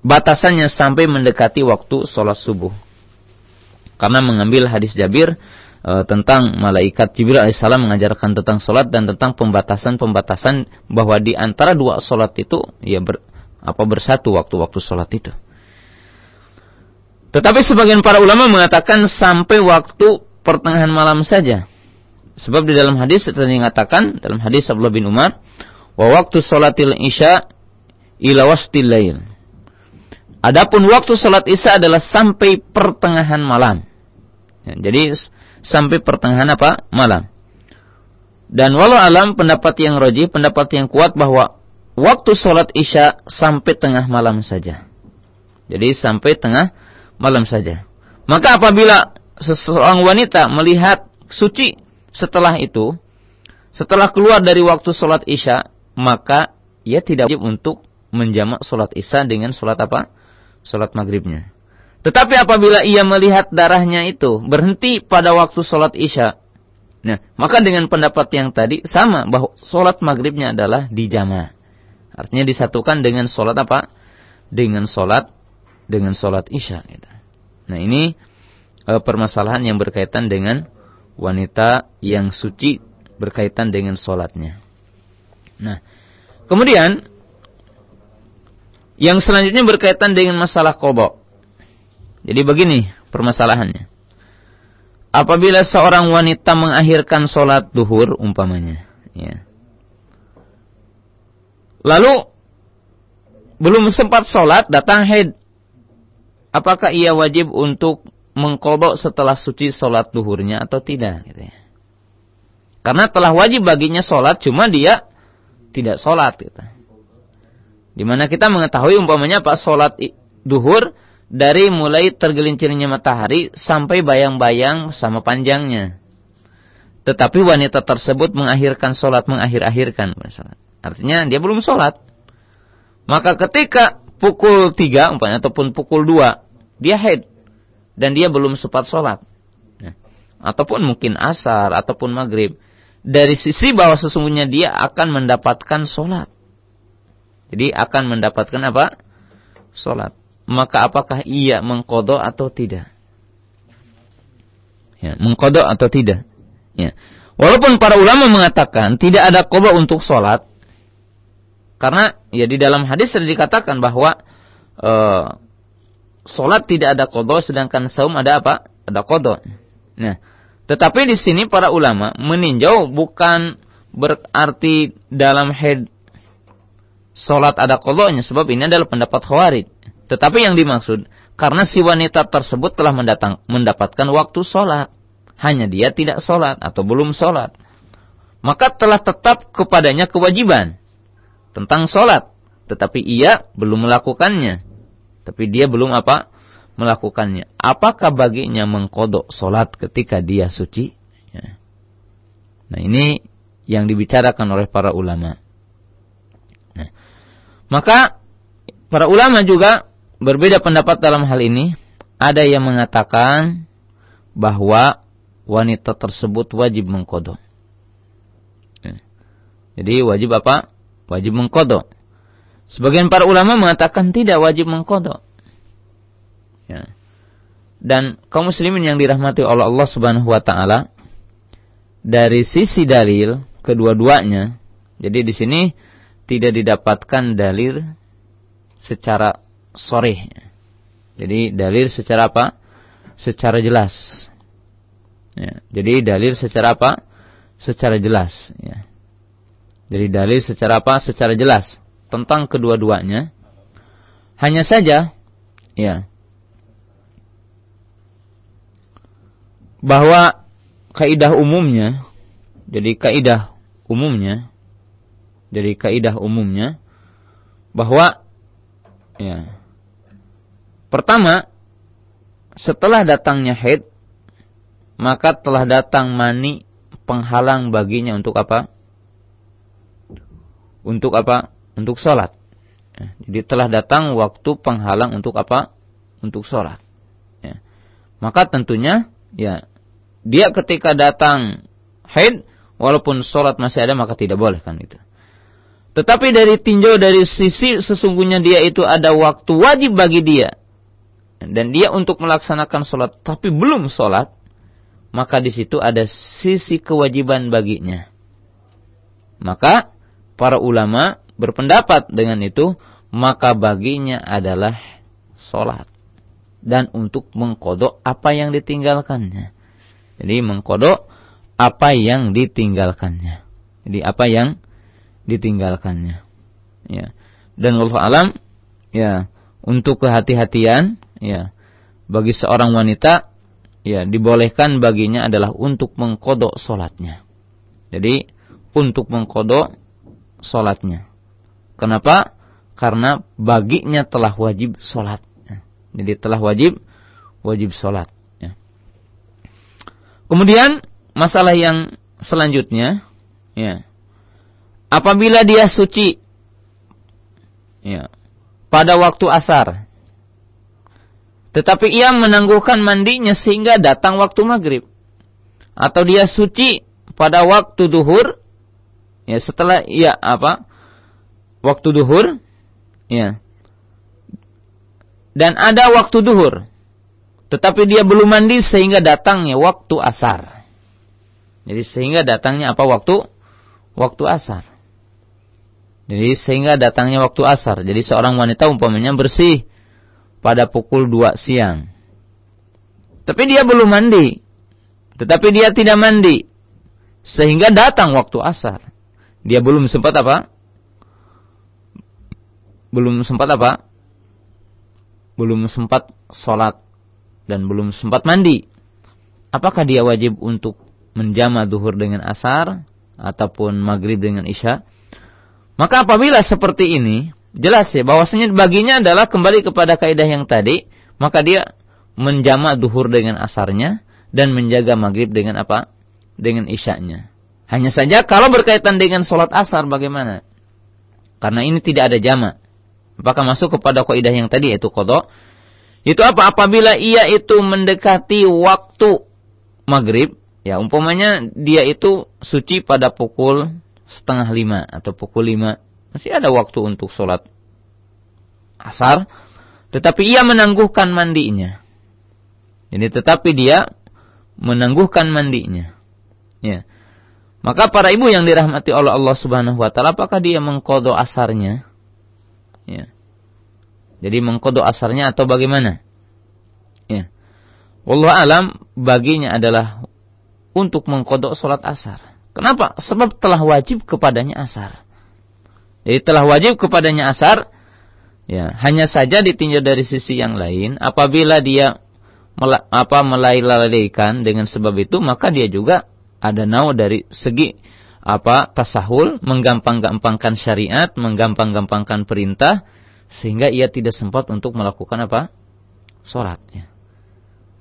batasannya sampai mendekati waktu sholat subuh. Karena mengambil hadis Jabir e, tentang malaikat Jibril alaihissalam mengajarkan tentang sholat dan tentang pembatasan-pembatasan bahwa di antara dua sholat itu ya ber, apa bersatu waktu-waktu sholat itu. Tetapi sebagian para ulama mengatakan sampai waktu pertengahan malam saja. Sebab di dalam hadis tadi mengatakan dalam hadis Abdullah bin Umar, wa waktu sholatil isya ila wastil lail. Adapun waktu sholat isya adalah sampai pertengahan malam. Ya, jadi sampai pertengahan apa? Malam. Dan walau alam pendapat yang roji, pendapat yang kuat bahwa waktu sholat isya sampai tengah malam saja. Jadi sampai tengah malam saja. Maka apabila seseorang wanita melihat suci setelah itu, setelah keluar dari waktu sholat isya, maka ia tidak wajib untuk menjamak sholat isya dengan sholat apa? Sholat maghribnya. Tetapi apabila ia melihat darahnya itu berhenti pada waktu sholat isya, nah maka dengan pendapat yang tadi sama bahwa sholat maghribnya adalah dijama. Artinya disatukan dengan sholat apa? Dengan sholat dengan sholat isya. Gitu. Nah ini e, permasalahan yang berkaitan dengan wanita yang suci berkaitan dengan sholatnya. Nah kemudian yang selanjutnya berkaitan dengan masalah kobok. Jadi begini permasalahannya. Apabila seorang wanita mengakhirkan sholat duhur umpamanya, ya, Lalu belum sempat sholat datang haid. Apakah ia wajib untuk mengkodok setelah suci sholat duhurnya atau tidak? Gitu ya. Karena telah wajib baginya sholat, cuma dia tidak sholat. Gitu. Di mana kita mengetahui umpamanya pak sholat duhur dari mulai tergelincirnya matahari sampai bayang-bayang sama panjangnya. Tetapi wanita tersebut mengakhirkan sholat, mengakhir-akhirkan. Artinya dia belum sholat. Maka ketika pukul 3 umpamanya ataupun pukul 2 dia haid dan dia belum sempat sholat. Nah, ataupun mungkin asar ataupun maghrib. Dari sisi bahwa sesungguhnya dia akan mendapatkan sholat. Jadi akan mendapatkan apa? Sholat. Maka apakah ia mengkodok atau tidak? Ya, mengkodok atau tidak? Ya. Walaupun para ulama mengatakan tidak ada kodok untuk sholat, karena ya di dalam hadis sudah dikatakan bahwa e, solat tidak ada kodo, sedangkan saum ada apa? Ada kodo. Nah, tetapi di sini para ulama meninjau bukan berarti dalam head solat ada kodonya, sebab ini adalah pendapat khawarij. Tetapi yang dimaksud karena si wanita tersebut telah mendatang, mendapatkan waktu solat, hanya dia tidak solat atau belum solat, maka telah tetap kepadanya kewajiban tentang sholat. Tetapi ia belum melakukannya. Tapi dia belum apa? Melakukannya. Apakah baginya mengkodok sholat ketika dia suci? Ya. Nah ini yang dibicarakan oleh para ulama. Nah, maka para ulama juga berbeda pendapat dalam hal ini. ada yang mengatakan bahwa wanita tersebut wajib mengkodok. Ya. Jadi wajib apa? Wajib mengkodok. Sebagian para ulama mengatakan tidak wajib mengkodok. Ya. Dan kaum muslimin yang dirahmati oleh Allah Subhanahu wa taala dari sisi dalil kedua-duanya. Jadi di sini tidak didapatkan dalil secara sore. Jadi dalil secara apa? Secara jelas. Ya. Jadi dalil secara apa? Secara jelas. Ya. Jadi dalil secara apa? Secara jelas tentang kedua-duanya. Hanya saja, ya, bahwa kaidah umumnya jadi kaidah umumnya jadi kaidah umumnya bahwa ya pertama setelah datangnya haid maka telah datang mani penghalang baginya untuk apa? Untuk apa? Untuk sholat. Ya, jadi telah datang waktu penghalang untuk apa? Untuk sholat. Ya. Maka tentunya ya dia ketika datang haid walaupun sholat masih ada maka tidak boleh kan itu. Tetapi dari tinjau dari sisi sesungguhnya dia itu ada waktu wajib bagi dia dan dia untuk melaksanakan sholat tapi belum sholat maka di situ ada sisi kewajiban baginya. Maka para ulama berpendapat dengan itu maka baginya adalah sholat dan untuk mengkodok apa yang ditinggalkannya. Jadi mengkodok apa yang ditinggalkannya. Jadi apa yang ditinggalkannya. Ya. Dan Allah alam ya untuk kehati-hatian ya bagi seorang wanita ya dibolehkan baginya adalah untuk mengkodok solatnya. Jadi untuk mengkodok solatnya. Kenapa? Karena baginya telah wajib solat. Jadi telah wajib wajib solat. Kemudian masalah yang selanjutnya, ya, apabila dia suci, ya, pada waktu asar, tetapi ia menangguhkan mandinya sehingga datang waktu maghrib, atau dia suci pada waktu duhur, ya setelah ia apa, waktu duhur, ya, dan ada waktu duhur, tetapi dia belum mandi sehingga datangnya waktu asar. Jadi sehingga datangnya apa waktu? Waktu asar. Jadi sehingga datangnya waktu asar. Jadi seorang wanita umpamanya bersih pada pukul 2 siang. Tapi dia belum mandi. Tetapi dia tidak mandi. Sehingga datang waktu asar. Dia belum sempat apa? Belum sempat apa? Belum sempat sholat dan belum sempat mandi, apakah dia wajib untuk menjama duhur dengan asar ataupun maghrib dengan isya? Maka apabila seperti ini, jelas ya bahwasanya baginya adalah kembali kepada kaidah yang tadi, maka dia menjama duhur dengan asarnya dan menjaga maghrib dengan apa? Dengan isyanya. Hanya saja kalau berkaitan dengan sholat asar bagaimana? Karena ini tidak ada jama. Apakah masuk kepada kaidah yang tadi yaitu kodok? Itu apa? Apabila ia itu mendekati waktu maghrib, ya umpamanya dia itu suci pada pukul setengah lima atau pukul lima, masih ada waktu untuk sholat asar, tetapi ia menangguhkan mandinya. Jadi tetapi dia menangguhkan mandinya. Ya. Maka para ibu yang dirahmati oleh Allah Subhanahu wa taala apakah dia mengkodo asarnya? Ya. Jadi mengkodok asarnya atau bagaimana? Ya. Allah alam baginya adalah untuk mengkodok sholat asar. Kenapa? Sebab telah wajib kepadanya asar. Jadi telah wajib kepadanya asar. Ya, hanya saja ditinjau dari sisi yang lain. Apabila dia mel apa melailalaikan dengan sebab itu, maka dia juga ada nau dari segi apa tasahul, menggampang-gampangkan syariat, menggampang-gampangkan perintah, sehingga ia tidak sempat untuk melakukan apa? Sholatnya.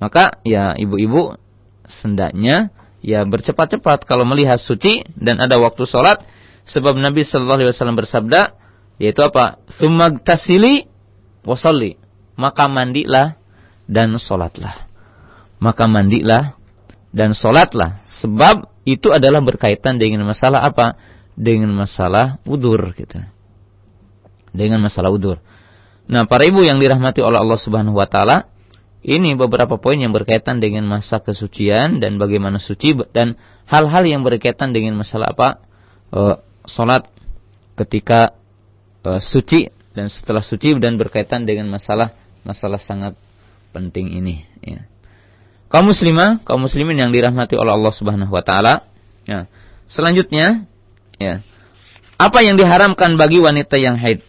Maka ya ibu-ibu sendaknya ya bercepat-cepat kalau melihat suci dan ada waktu sholat sebab Nabi Shallallahu Alaihi Wasallam bersabda yaitu apa? Sumag tasili wasalli maka mandilah dan solatlah. Maka mandilah dan solatlah. Sebab itu adalah berkaitan dengan masalah apa? Dengan masalah udur gitu. Dengan masalah udur. Nah, para ibu yang dirahmati oleh Allah Subhanahu wa taala, ini beberapa poin yang berkaitan dengan masa kesucian dan bagaimana suci dan hal-hal yang berkaitan dengan masalah apa? E, salat ketika e, suci dan setelah suci dan berkaitan dengan masalah masalah sangat penting ini ya. Kaum muslimah, kaum muslimin yang dirahmati oleh Allah Subhanahu wa taala. Ya. Selanjutnya, ya. Apa yang diharamkan bagi wanita yang haid?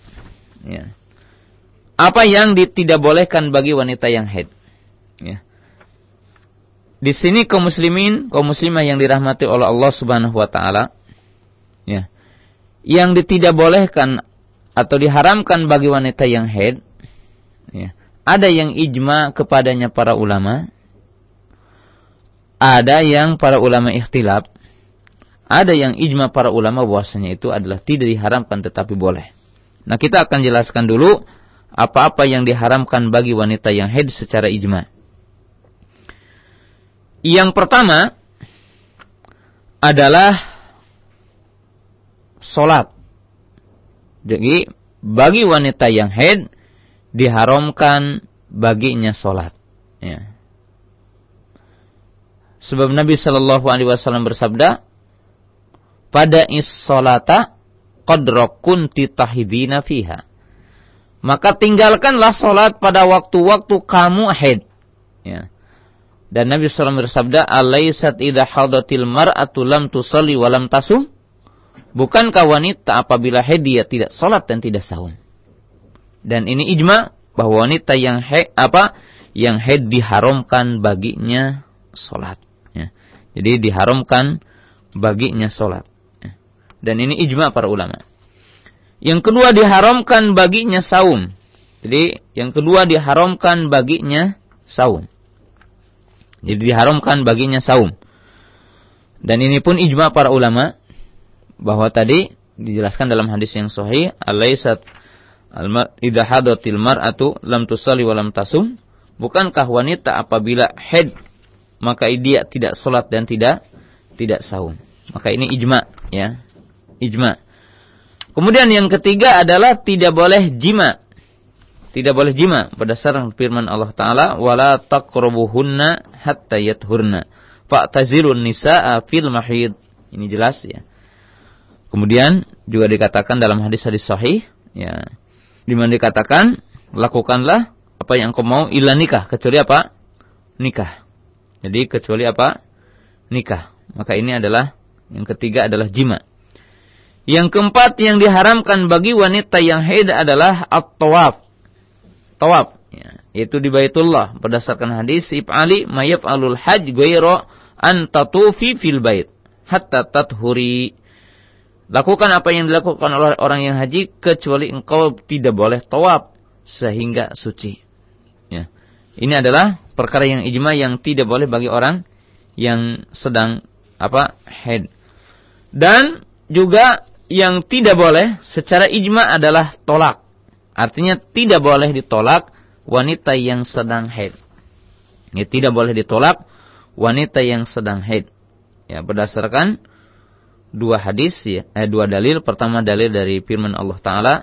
Ya. Apa yang tidak bolehkan bagi wanita yang haid? Ya. Di sini kaum muslimin, kaum muslimah yang dirahmati oleh Allah Subhanahu wa taala, ya. Yang tidak bolehkan atau diharamkan bagi wanita yang haid, ya. Ada yang ijma kepadanya para ulama, ada yang para ulama ikhtilaf, ada yang ijma para ulama bahwasanya itu adalah tidak diharamkan tetapi boleh. Nah, kita akan jelaskan dulu apa-apa yang diharamkan bagi wanita yang haid secara ijma. Yang pertama adalah solat. Jadi bagi wanita yang haid diharamkan baginya solat. Ya. Sebab Nabi Shallallahu Alaihi Wasallam bersabda, pada is-solata qadra kunti tahidina fiha. Maka tinggalkanlah solat pada waktu-waktu kamu haid. Ya. Dan Nabi SAW bersabda, Alaisat idha hadatil mar'atu lam tusalli walam tasum? Bukankah wanita apabila haid dia tidak solat dan tidak sahum? Dan ini ijma bahwa wanita yang haid apa yang haid diharamkan baginya solat. Jadi diharamkan baginya solat. Dan ini ijma para ulama. Yang kedua diharamkan baginya saum. Jadi yang kedua diharamkan baginya saum. Jadi diharamkan baginya saum. Dan ini pun ijma para ulama bahwa tadi dijelaskan dalam hadis yang sahih, alaisat idza hadatil mar'atu lam tusalli wa lam tasum. Bukankah wanita apabila head maka dia tidak sholat dan tidak tidak saum. Maka ini ijma, ya, ijma. Kemudian yang ketiga adalah tidak boleh jima. Tidak boleh jima berdasarkan firman Allah Taala, wala taqrabuhunna hatta yathurna. Fa'tazilun nisaa fil mahid. Ini jelas ya. Kemudian juga dikatakan dalam hadis-hadis sahih, ya, di mana dikatakan lakukanlah apa yang kau mau ilah nikah kecuali apa? Nikah. Jadi kecuali apa? Nikah. Maka ini adalah yang ketiga adalah jima. Yang keempat yang diharamkan bagi wanita yang haid adalah at-tawaf. Tawaf. Ya, yaitu di Baitullah. Berdasarkan hadis Ali mayaf alul haj ghairu an tatufi fil bait. Hatta tathuri. Lakukan apa yang dilakukan oleh orang yang haji kecuali engkau tidak boleh tawaf sehingga suci. Ya. Ini adalah perkara yang ijma yang tidak boleh bagi orang yang sedang apa head. Dan juga yang tidak boleh secara ijma adalah tolak. Artinya tidak boleh ditolak wanita yang sedang haid. Ya, tidak boleh ditolak wanita yang sedang haid. Ya, berdasarkan dua hadis ya, eh, dua dalil. Pertama dalil dari firman Allah taala,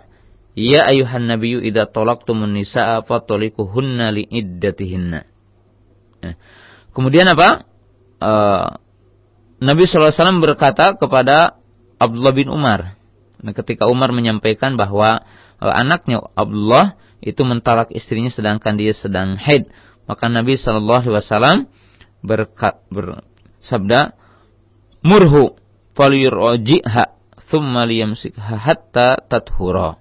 "Ya ayuhan nabiyyu idza talaqtumun nisaa fatolikuhunna liiddatihinna." Ya. Kemudian apa? Uh, Nabi SAW berkata kepada Abdullah bin Umar. Nah, ketika Umar menyampaikan bahwa uh, anaknya Abdullah itu mentalak istrinya sedangkan dia sedang haid, maka Nabi SAW bersabda, "Murhu falyurji'ha thumma liyamsikha hatta tathura."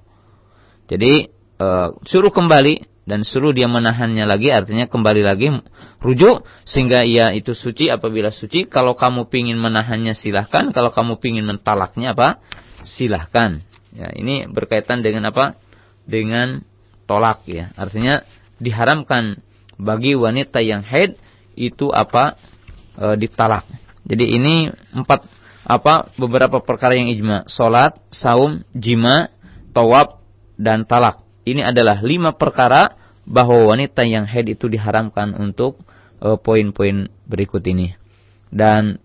Jadi uh, suruh kembali dan suruh dia menahannya lagi artinya kembali lagi rujuk sehingga ia itu suci apabila suci. Kalau kamu pingin menahannya silahkan. Kalau kamu pingin mentalaknya apa? Silahkan. Ya ini berkaitan dengan apa? Dengan tolak ya. Artinya diharamkan bagi wanita yang haid itu apa? E, ditalak. Jadi ini empat apa beberapa perkara yang ijma solat saum jima tawab dan talak ini adalah lima perkara bahwa wanita yang haid itu diharamkan untuk uh, poin-poin berikut ini. Dan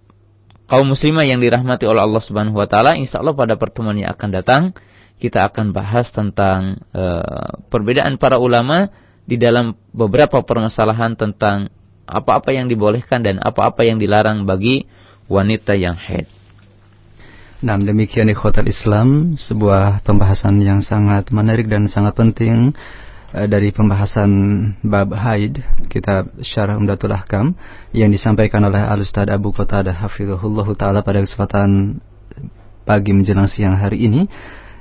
kaum muslimah yang dirahmati oleh Allah Subhanahu wa taala, insyaallah pada pertemuan yang akan datang kita akan bahas tentang uh, perbedaan para ulama di dalam beberapa permasalahan tentang apa-apa yang dibolehkan dan apa-apa yang dilarang bagi wanita yang haid. Nah, demikian ikhwatal Islam, sebuah pembahasan yang sangat menarik dan sangat penting uh, dari pembahasan bab haid, kitab Syarah Umdatul Ahkam yang disampaikan oleh Al-Ustaz Abu Qatadah hafizahullah taala pada kesempatan pagi menjelang siang hari ini.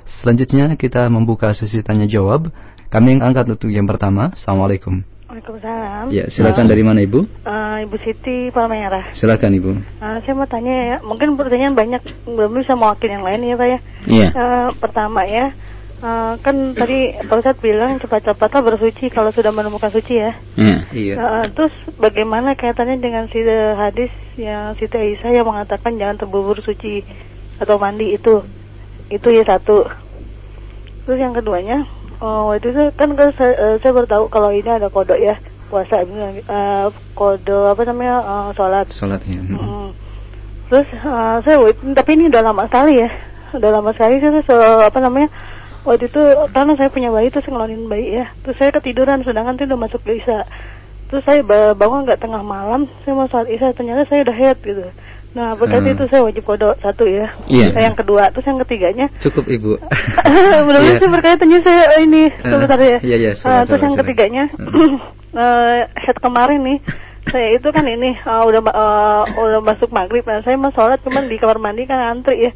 Selanjutnya kita membuka sesi tanya jawab. Kami yang angkat untuk yang pertama. Assalamualaikum. Waalaikumsalam. Ya, silakan uh, dari mana Ibu? Uh, Ibu Siti Palmerah. Silakan Ibu. Uh, saya mau tanya ya, mungkin pertanyaan banyak belum bisa mewakili yang lain ya Pak ya. Iya. Uh, pertama ya, uh, kan tadi Pak Ustadz bilang cepat-cepatlah bersuci kalau sudah menemukan suci ya. Iya. Iya. Uh, terus bagaimana kaitannya dengan si hadis yang Siti Aisyah yang mengatakan jangan terbubur suci atau mandi itu? Itu ya satu. Terus yang keduanya, Oh, itu kan kan saya, uh, saya baru tahu kalau ini ada kodok ya puasa ini uh, kode apa namanya uh, sholat. Sholat ya. Mm -hmm. Terus uh, saya tapi ini udah lama sekali ya, udah lama sekali saya so, apa namanya waktu itu karena saya punya bayi terus ngelonin bayi ya, terus saya ketiduran sedangkan itu udah masuk isya. Terus saya bangun nggak tengah malam, saya mau sholat isya ternyata saya udah head gitu. Nah, berarti hmm. itu saya wajib kodok satu ya. Iya. Yeah. Yang kedua, terus yang ketiganya. Cukup ibu. Mudah-mudahan yeah. berkaitannya saya ini sebentar ya. Iya iya. Uh, terus yang ketiganya, uh, head kemarin nih, saya itu kan ini uh, udah uh, udah masuk maghrib, nah saya mau sholat cuman di kamar mandi kan antri ya.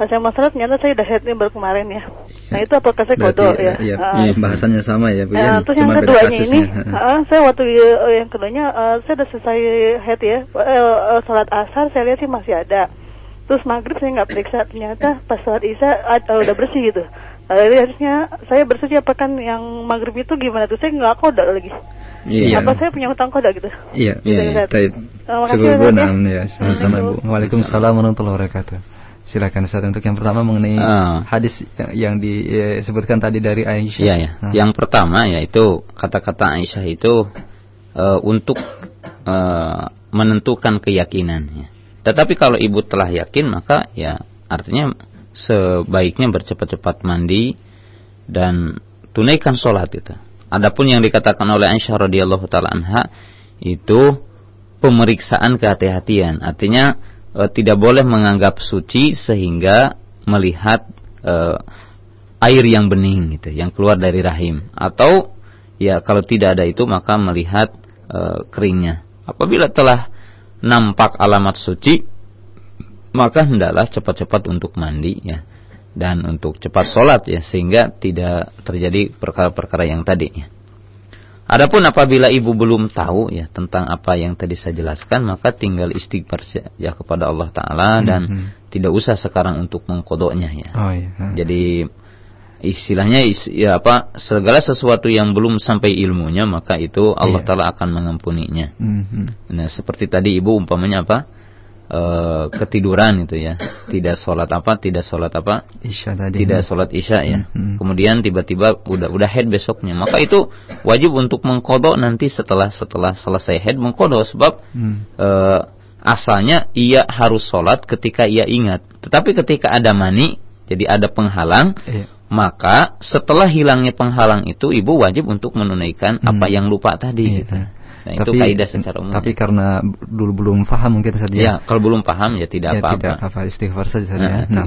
Pas saya mau sholat ternyata saya udah headnya baru kemarin ya. Nah itu apakah saya kodok ya? Iya, uh, bahasannya sama ya Bu. Uh, terus yang keduanya ini, uh, saya waktu uh, yang keduanya uh, saya udah selesai head ya, uh, uh, sholat asar saya lihat sih masih ada. Terus maghrib saya nggak periksa, ternyata pas sholat isya uh, udah bersih gitu. Jadi harusnya saya bersuci apa kan yang maghrib itu gimana tuh saya nggak kodok lagi. Iya. Apa saya punya hutang kodok gitu? Iya. Iya. Baik. Cukup ya. Sama-sama Bu. Waalaikumsalam warahmatullahi wabarakatuh. Silakan Ustaz untuk yang pertama mengenai uh, hadis yang disebutkan tadi dari Aisyah. Iya, ya. Uh. Yang pertama yaitu kata-kata Aisyah itu uh, untuk uh, menentukan keyakinan. Ya. Tetapi kalau ibu telah yakin maka ya artinya sebaiknya bercepat-cepat mandi dan tunaikan sholat itu. Adapun yang dikatakan oleh Aisyah radhiyallahu taala anha itu pemeriksaan kehati-hatian. Artinya e, tidak boleh menganggap suci sehingga melihat e, air yang bening gitu yang keluar dari rahim atau ya kalau tidak ada itu maka melihat e, keringnya apabila telah nampak alamat suci maka hendaklah cepat-cepat untuk mandi ya dan untuk cepat sholat ya sehingga tidak terjadi perkara-perkara yang tadi ya. Adapun apabila ibu belum tahu ya tentang apa yang tadi saya jelaskan, maka tinggal istighfar ya kepada Allah Taala dan hmm. tidak usah sekarang untuk mengkodoknya ya. Oh, iya. Hmm. Jadi istilahnya ya apa segala sesuatu yang belum sampai ilmunya maka itu Allah iya. Taala akan mengampuninya. Hmm, hmm. Nah seperti tadi ibu umpamanya apa? Uh, ketiduran itu ya tidak sholat apa tidak sholat apa isya tadi tidak sholat isya ya hmm, kemudian tiba-tiba udah udah head besoknya maka itu wajib untuk mengkodok nanti setelah setelah selesai head mengkodok sebab hmm. uh, asalnya ia harus sholat ketika ia ingat tetapi ketika ada mani jadi ada penghalang iya. maka setelah hilangnya penghalang itu ibu wajib untuk menunaikan hmm. apa yang lupa tadi iya. gitu. Nah, tapi, itu kaidah secara umum. Tapi karena dulu belum paham mungkin saja. Ya, kalau belum paham ya tidak apa-apa. Ya, tidak apa istighfar saja saja. Nah, nah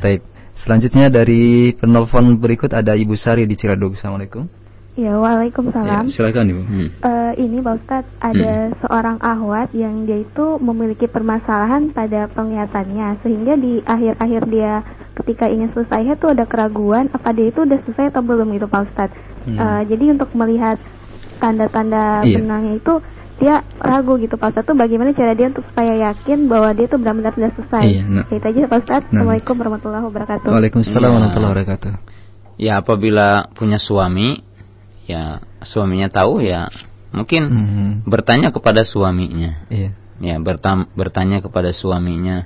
baik. Selanjutnya dari penelpon berikut ada Ibu Sari di Ciradug. Assalamualaikum. Ya, waalaikumsalam. Ya, silakan ibu. Hmm. Uh, ini Pak Ustadz ada hmm. seorang ahwat yang dia itu memiliki permasalahan pada penglihatannya sehingga di akhir-akhir dia ketika ingin selesai itu ada keraguan apa dia itu udah selesai atau belum itu Pak Ustadz. Hmm. Uh, jadi untuk melihat tanda-tanda iya. benangnya itu dia ragu gitu Pak Ustadz tuh bagaimana cara dia untuk supaya yakin bahwa dia tuh benar-benar sudah selesai. Iya, nah. Itu aja Pak Ustadz. Nah. Assalamualaikum warahmatullahi wabarakatuh. Waalaikumsalam ya. warahmatullahi wabarakatuh. Ya apabila punya suami, ya suaminya tahu ya mungkin mm -hmm. bertanya kepada suaminya. Iya. Ya bertanya kepada suaminya.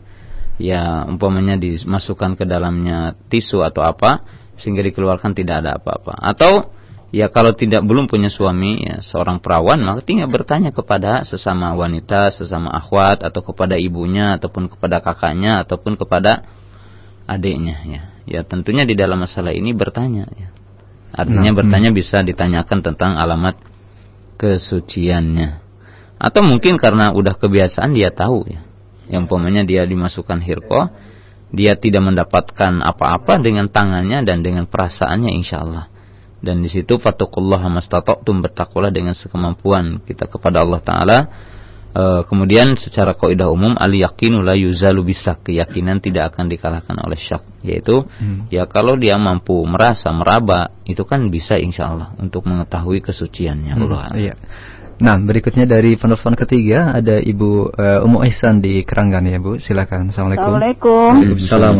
Ya umpamanya dimasukkan ke dalamnya tisu atau apa sehingga dikeluarkan tidak ada apa-apa. Atau Ya kalau tidak belum punya suami ya seorang perawan maka tinggal bertanya kepada sesama wanita, sesama akhwat atau kepada ibunya ataupun kepada kakaknya ataupun kepada adiknya ya. Ya tentunya di dalam masalah ini bertanya ya. Artinya nah, bertanya hmm. bisa ditanyakan tentang alamat kesuciannya. Atau mungkin karena udah kebiasaan dia tahu ya. Yang umpamanya dia dimasukkan hirqah, dia tidak mendapatkan apa-apa dengan tangannya dan dengan perasaannya insya Allah dan di situ fatakullaha mastata'tum bertakwalah dengan sekemampuan kita kepada Allah taala e, kemudian secara kaidah umum al yaqinu la yuzalu bisak keyakinan tidak akan dikalahkan oleh syak yaitu hmm. ya kalau dia mampu merasa meraba itu kan bisa insya Allah untuk mengetahui kesuciannya hmm. Allah iya. Nah, berikutnya dari penelpon ketiga ada Ibu uh, Umu Ihsan di Keranggan ya, Bu. Silakan. Assalamualaikum. Assalamualaikum. Waalaikumsalam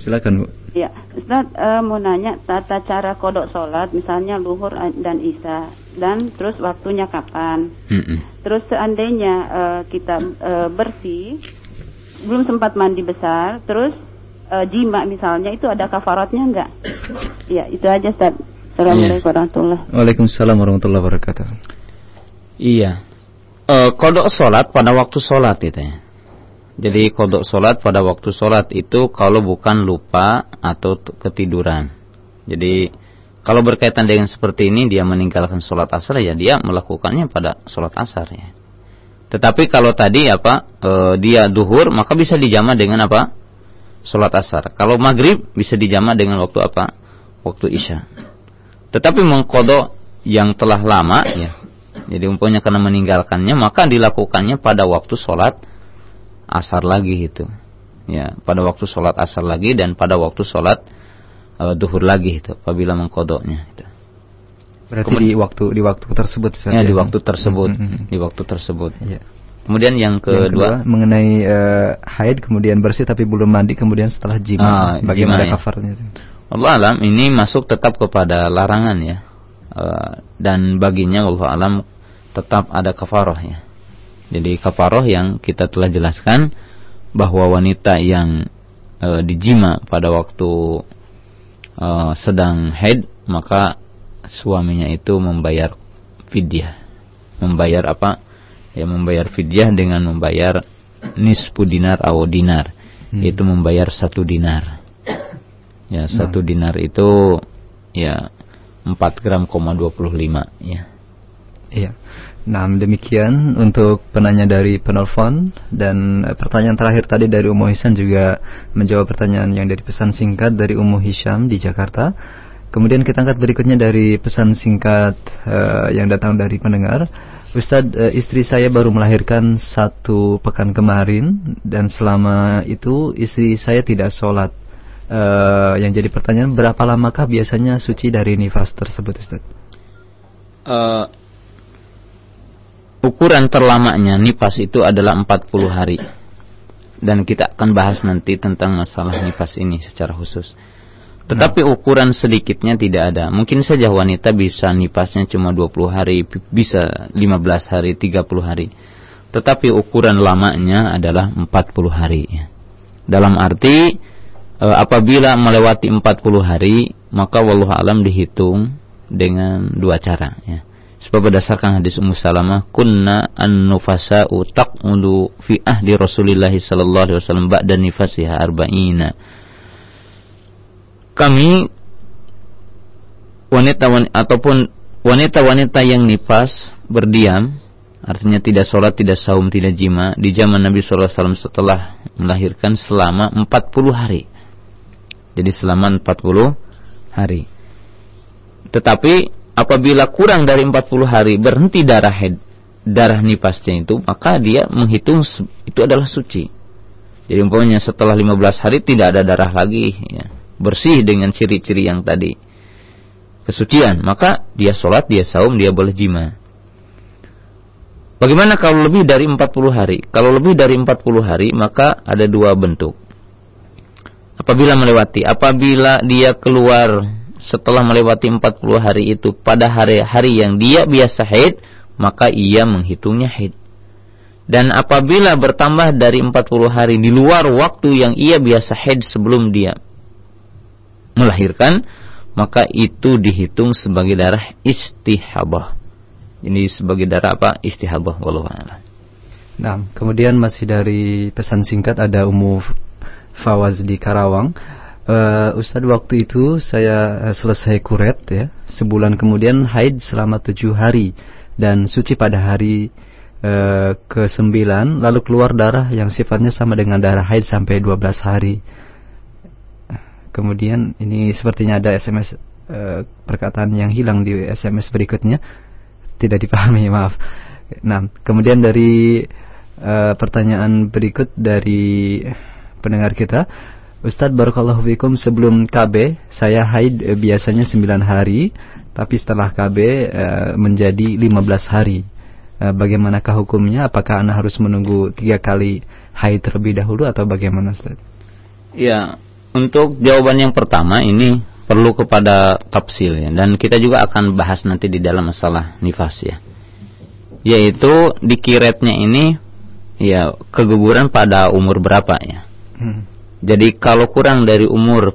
Silakan, Bu. Ya, Ustaz uh, mau nanya tata cara kodok sholat, misalnya luhur dan isya, dan terus waktunya kapan. Mm -mm. Terus seandainya uh, kita uh, bersih, belum sempat mandi besar, terus uh, jima misalnya, itu ada kafaratnya enggak? ya, itu aja Ustaz. Assalamualaikum iya. warahmatullahi wabarakatuh. Waalaikumsalam warahmatullahi wabarakatuh. Iya. E, kodok sholat pada waktu sholat itu ya. Jadi kodok sholat pada waktu sholat itu kalau bukan lupa atau ketiduran. Jadi kalau berkaitan dengan seperti ini dia meninggalkan sholat asar ya dia melakukannya pada sholat asar ya. Tetapi kalau tadi apa e, dia duhur maka bisa dijama dengan apa sholat asar. Kalau maghrib bisa dijama dengan waktu apa waktu isya. Tetapi mengkodok yang telah lama ya jadi umpamanya karena meninggalkannya maka dilakukannya pada waktu sholat asar lagi itu. Ya, pada waktu sholat asar lagi dan pada waktu sholat uh, duhur lagi itu apabila mengkodoknya itu. Berarti Kemudian, di waktu di waktu tersebut saja. Ya, di waktu tersebut, mm -hmm. di waktu tersebut. Ya. Kemudian yang kedua, yang kedua mengenai uh, haid kemudian bersih tapi belum mandi kemudian setelah jima ah, bagaimana jima, ya. kafarnya? Allah alam ini masuk tetap kepada larangan ya. Uh, dan baginya Allah alam tetap ada kafaroh ya. Jadi kafaroh yang kita telah jelaskan bahwa wanita yang e, dijima pada waktu e, sedang haid maka suaminya itu membayar fidyah. Membayar apa? Ya membayar fidyah dengan membayar nisfu dinar atau dinar. Hmm. Itu membayar satu dinar. Ya, satu nah. dinar itu ya 4 gram koma 25 ya. Iya. Nah, demikian untuk penanya dari penelpon dan eh, pertanyaan terakhir tadi dari Umu Hisan juga menjawab pertanyaan yang dari pesan singkat dari Umu Hisham di Jakarta. Kemudian kita angkat berikutnya dari pesan singkat uh, yang datang dari pendengar. Ustadz, uh, istri saya baru melahirkan satu pekan kemarin dan selama itu istri saya tidak sholat. Uh, yang jadi pertanyaan berapa lamakah biasanya suci dari nifas tersebut Ustadz? Uh, ukuran terlamanya nifas itu adalah 40 hari. Dan kita akan bahas nanti tentang masalah nifas ini secara khusus. Tetapi ukuran sedikitnya tidak ada. Mungkin saja wanita bisa nifasnya cuma 20 hari, bisa 15 hari, 30 hari. Tetapi ukuran lamanya adalah 40 hari. Dalam arti e, apabila melewati 40 hari, maka wallahu alam dihitung dengan dua cara ya. Sebab berdasarkan hadis Ummu Salamah, kunna an-nufasa'u taq'udu fi ahdi Rasulillah sallallahu alaihi wasallam ba'da nifasiha arba'ina. Kami wanita, wanita ataupun wanita-wanita yang nifas berdiam artinya tidak sholat, tidak saum, tidak jima di zaman Nabi sallallahu alaihi wasallam setelah melahirkan selama 40 hari. Jadi selama 40 hari. Tetapi apabila kurang dari 40 hari berhenti darah head, darah nipasnya itu, maka dia menghitung itu adalah suci. Jadi umpamanya setelah 15 hari tidak ada darah lagi, ya, bersih dengan ciri-ciri yang tadi. Kesucian, maka dia sholat, dia saum, dia boleh jima. Bagaimana kalau lebih dari 40 hari? Kalau lebih dari 40 hari, maka ada dua bentuk. Apabila melewati, apabila dia keluar setelah melewati 40 hari itu pada hari-hari yang dia biasa haid, maka ia menghitungnya haid. Dan apabila bertambah dari 40 hari di luar waktu yang ia biasa haid sebelum dia melahirkan, maka itu dihitung sebagai darah istihabah. Ini sebagai darah apa? Istihabah wallahu a'lam. Nah, kemudian masih dari pesan singkat ada Umu Fawaz di Karawang. Uh, Ustadz waktu itu saya uh, selesai kuret ya, sebulan kemudian haid selama tujuh hari dan suci pada hari uh, ke sembilan, lalu keluar darah yang sifatnya sama dengan darah haid sampai 12 hari. Kemudian ini sepertinya ada SMS uh, perkataan yang hilang di SMS berikutnya tidak dipahami maaf. Nah kemudian dari uh, pertanyaan berikut dari pendengar kita. Ustadz Barakallahu Fikum sebelum KB saya haid uh, biasanya 9 hari tapi setelah KB uh, menjadi 15 hari. Uh, bagaimanakah hukumnya? Apakah Anda harus menunggu tiga kali haid terlebih dahulu atau bagaimana Ustaz? Ya, untuk jawaban yang pertama ini perlu kepada tafsil ya dan kita juga akan bahas nanti di dalam masalah nifas ya. Yaitu dikiretnya ini ya keguguran pada umur berapa ya. Hmm. Jadi kalau kurang dari umur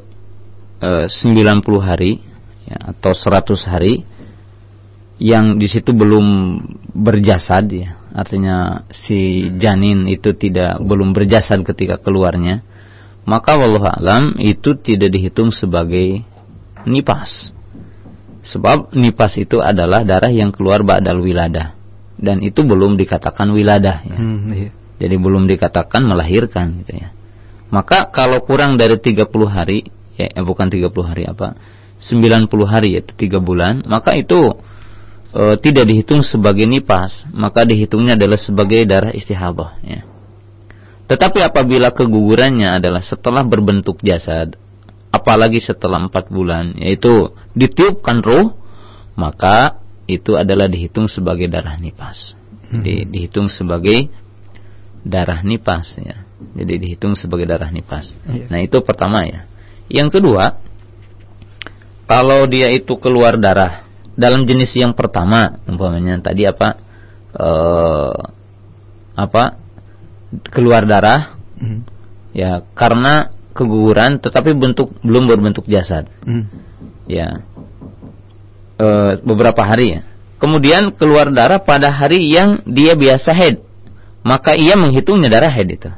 e, 90 hari ya, atau 100 hari yang di situ belum berjasad ya, artinya si janin itu tidak belum berjasad ketika keluarnya maka wallahu alam itu tidak dihitung sebagai nipas. Sebab nipas itu adalah darah yang keluar ba'dal wiladah dan itu belum dikatakan wiladah ya. Hmm, iya. Jadi belum dikatakan melahirkan gitu ya. Maka kalau kurang dari 30 hari ya eh, bukan 30 hari apa? 90 hari yaitu 3 bulan, maka itu e, tidak dihitung sebagai nipas, maka dihitungnya adalah sebagai darah istihadah ya. Tetapi apabila kegugurannya adalah setelah berbentuk jasad, apalagi setelah empat bulan, yaitu ditiupkan roh, maka itu adalah dihitung sebagai darah nipas. Hmm. Di, dihitung sebagai darah nipas ya. Jadi dihitung sebagai darah nipas. Ya. Nah itu pertama ya. Yang kedua, kalau dia itu keluar darah dalam jenis yang pertama, umpamanya tadi apa? Eh, apa? keluar darah hmm. ya karena keguguran tetapi bentuk belum berbentuk jasad hmm. ya e, beberapa hari ya kemudian keluar darah pada hari yang dia biasa head maka ia menghitungnya darah head itu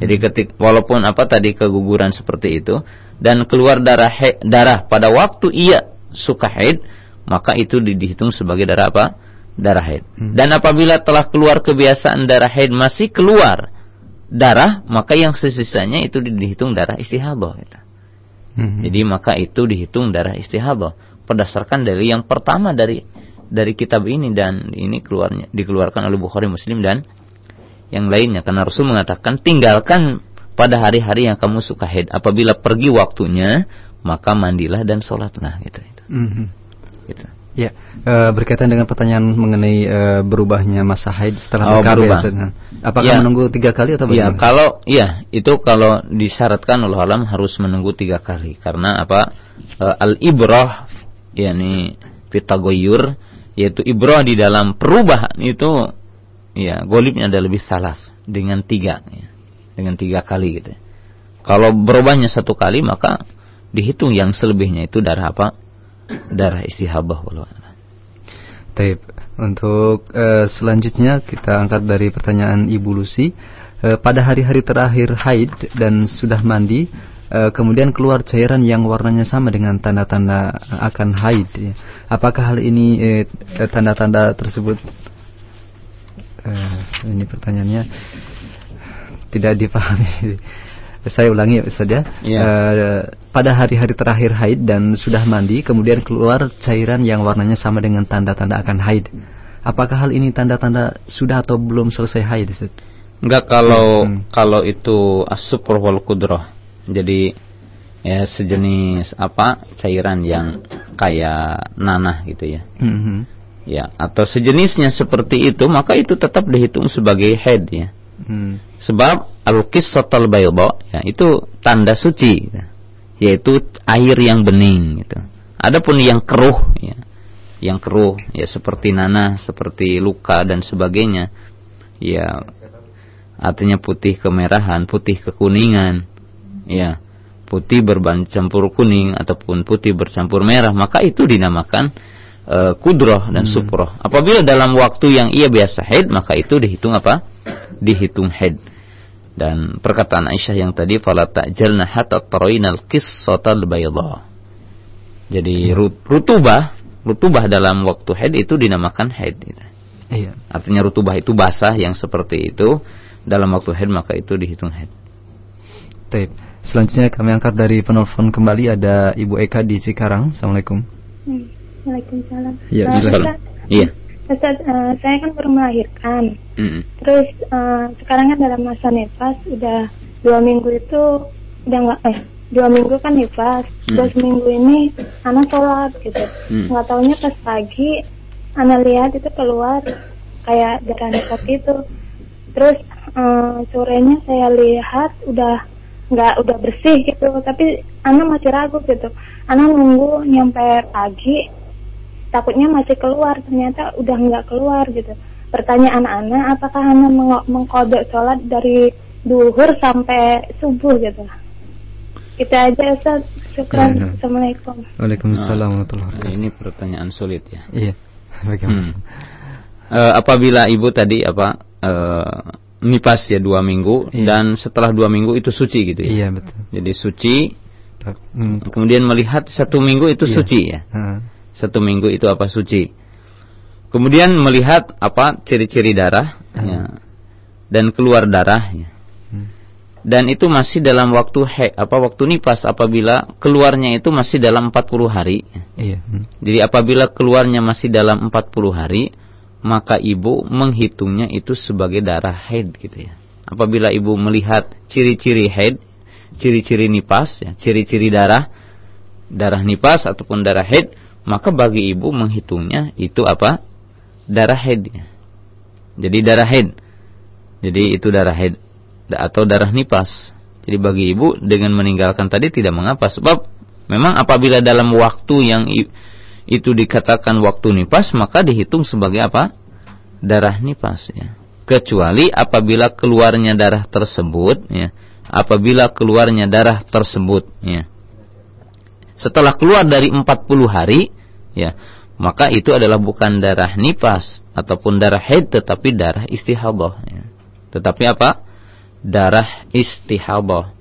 jadi ketik walaupun apa tadi keguguran seperti itu dan keluar darah head, darah pada waktu ia suka head maka itu dihitung sebagai darah apa darah haid. Hmm. Dan apabila telah keluar kebiasaan darah haid masih keluar darah, maka yang sisanya itu dihitung darah istihadah. Gitu. Hmm. Jadi maka itu dihitung darah istihadah berdasarkan dari yang pertama dari dari kitab ini dan ini keluarnya dikeluarkan oleh Bukhari Muslim dan yang lainnya karena Rasul mengatakan tinggalkan pada hari-hari yang kamu suka haid apabila pergi waktunya maka mandilah dan sholatlah gitu, gitu. Mm -hmm. gitu. Ya, e, berkaitan dengan pertanyaan mengenai e, berubahnya masa haid setelah oh, berubah. Apakah ya. menunggu tiga kali atau iya, bagaimana? Ya, kalau ya itu kalau disyaratkan oleh alam harus menunggu tiga kali karena apa? E, al ibrah yakni fitagoyur yaitu ibrah di dalam perubahan itu ya golibnya ada lebih salah dengan tiga ya, dengan tiga kali gitu. Kalau berubahnya satu kali maka dihitung yang selebihnya itu darah apa? darah istihabah walau Taib. Untuk uh, selanjutnya kita angkat dari pertanyaan Ibu Lucy. Uh, pada hari-hari terakhir haid dan sudah mandi, uh, kemudian keluar cairan yang warnanya sama dengan tanda-tanda akan haid. Ya. Apakah hal ini tanda-tanda tersebut? Uh, ini pertanyaannya tidak dipahami saya ulangi ya Ustaz ya. ya. Uh, pada hari-hari terakhir haid dan sudah mandi kemudian keluar cairan yang warnanya sama dengan tanda-tanda akan haid. Apakah hal ini tanda-tanda sudah atau belum selesai haid Ustaz? Enggak kalau hmm. kalau itu as-supr wal qudrah. Jadi ya sejenis apa cairan yang kayak nanah gitu ya. Hmm. Ya, atau sejenisnya seperti itu maka itu tetap dihitung sebagai haid ya. Hmm. Sebab al-qissatul bayda ya itu tanda suci gitu. yaitu air yang bening gitu. Adapun yang keruh ya yang keruh ya seperti nanah, seperti luka dan sebagainya ya artinya putih kemerahan, putih kekuningan ya putih bercampur kuning ataupun putih bercampur merah maka itu dinamakan uh, kudroh dan hmm. suproh apabila dalam waktu yang ia biasa haid maka itu dihitung apa dihitung haid dan perkataan Aisyah yang tadi fala ta'jalna hatta tarainal qissatal bayda jadi hmm. rutubah rutubah dalam waktu haid itu dinamakan haid. Iya. Artinya rutubah itu basah yang seperti itu dalam waktu haid maka itu dihitung haid. Taib. Selanjutnya kami angkat dari penelpon kembali ada Ibu Eka di Cikarang. Assalamualaikum. Hmm. Waalaikumsalam. Ya, Iya. Ustaz, uh, saya kan baru melahirkan. Mm Terus uh, sekarang kan dalam masa nifas udah dua minggu itu udah nggak eh dua minggu kan nifas. Mm. Terus minggu ini anak sholat gitu. Mm. Nggak taunya pas pagi anak lihat itu keluar kayak darah nifas itu. Terus uh, sorenya saya lihat udah nggak udah bersih gitu tapi anak masih ragu gitu anak nunggu nyampe pagi takutnya masih keluar ternyata udah nggak keluar gitu pertanyaan anak apakah anak meng mengkodok sholat dari duhur sampai subuh gitu kita aja Ustaz syukran ya, ya. Assalamualaikum Waalaikumsalam warahmatullahi wabarakatuh ini pertanyaan sulit ya iya hmm. uh, apabila ibu tadi apa uh, nipas ya dua minggu iya. dan setelah dua minggu itu suci gitu ya. Iya betul. Jadi suci. Hmm. Kemudian melihat satu minggu itu iya. suci ya. Hmm. Satu minggu itu apa suci. Kemudian melihat apa ciri-ciri darah hmm. ya, dan keluar darah ya. Hmm. Dan itu masih dalam waktu he, apa waktu nipas apabila keluarnya itu masih dalam 40 hari. Iya. Hmm. Jadi apabila keluarnya masih dalam 40 hari, maka ibu menghitungnya itu sebagai darah haid gitu ya. Apabila ibu melihat ciri-ciri haid, ciri-ciri nipas, ya, ciri-ciri darah, darah nipas ataupun darah haid, maka bagi ibu menghitungnya itu apa? Darah haid. Jadi darah haid. Jadi itu darah haid atau darah nipas. Jadi bagi ibu dengan meninggalkan tadi tidak mengapa sebab memang apabila dalam waktu yang itu dikatakan waktu nipas maka dihitung sebagai apa? Darah nipas ya. Kecuali apabila keluarnya darah tersebut ya. Apabila keluarnya darah tersebut ya. Setelah keluar dari 40 hari ya, maka itu adalah bukan darah nipas ataupun darah haid tetapi darah istihadah ya. Tetapi apa? Darah istihadah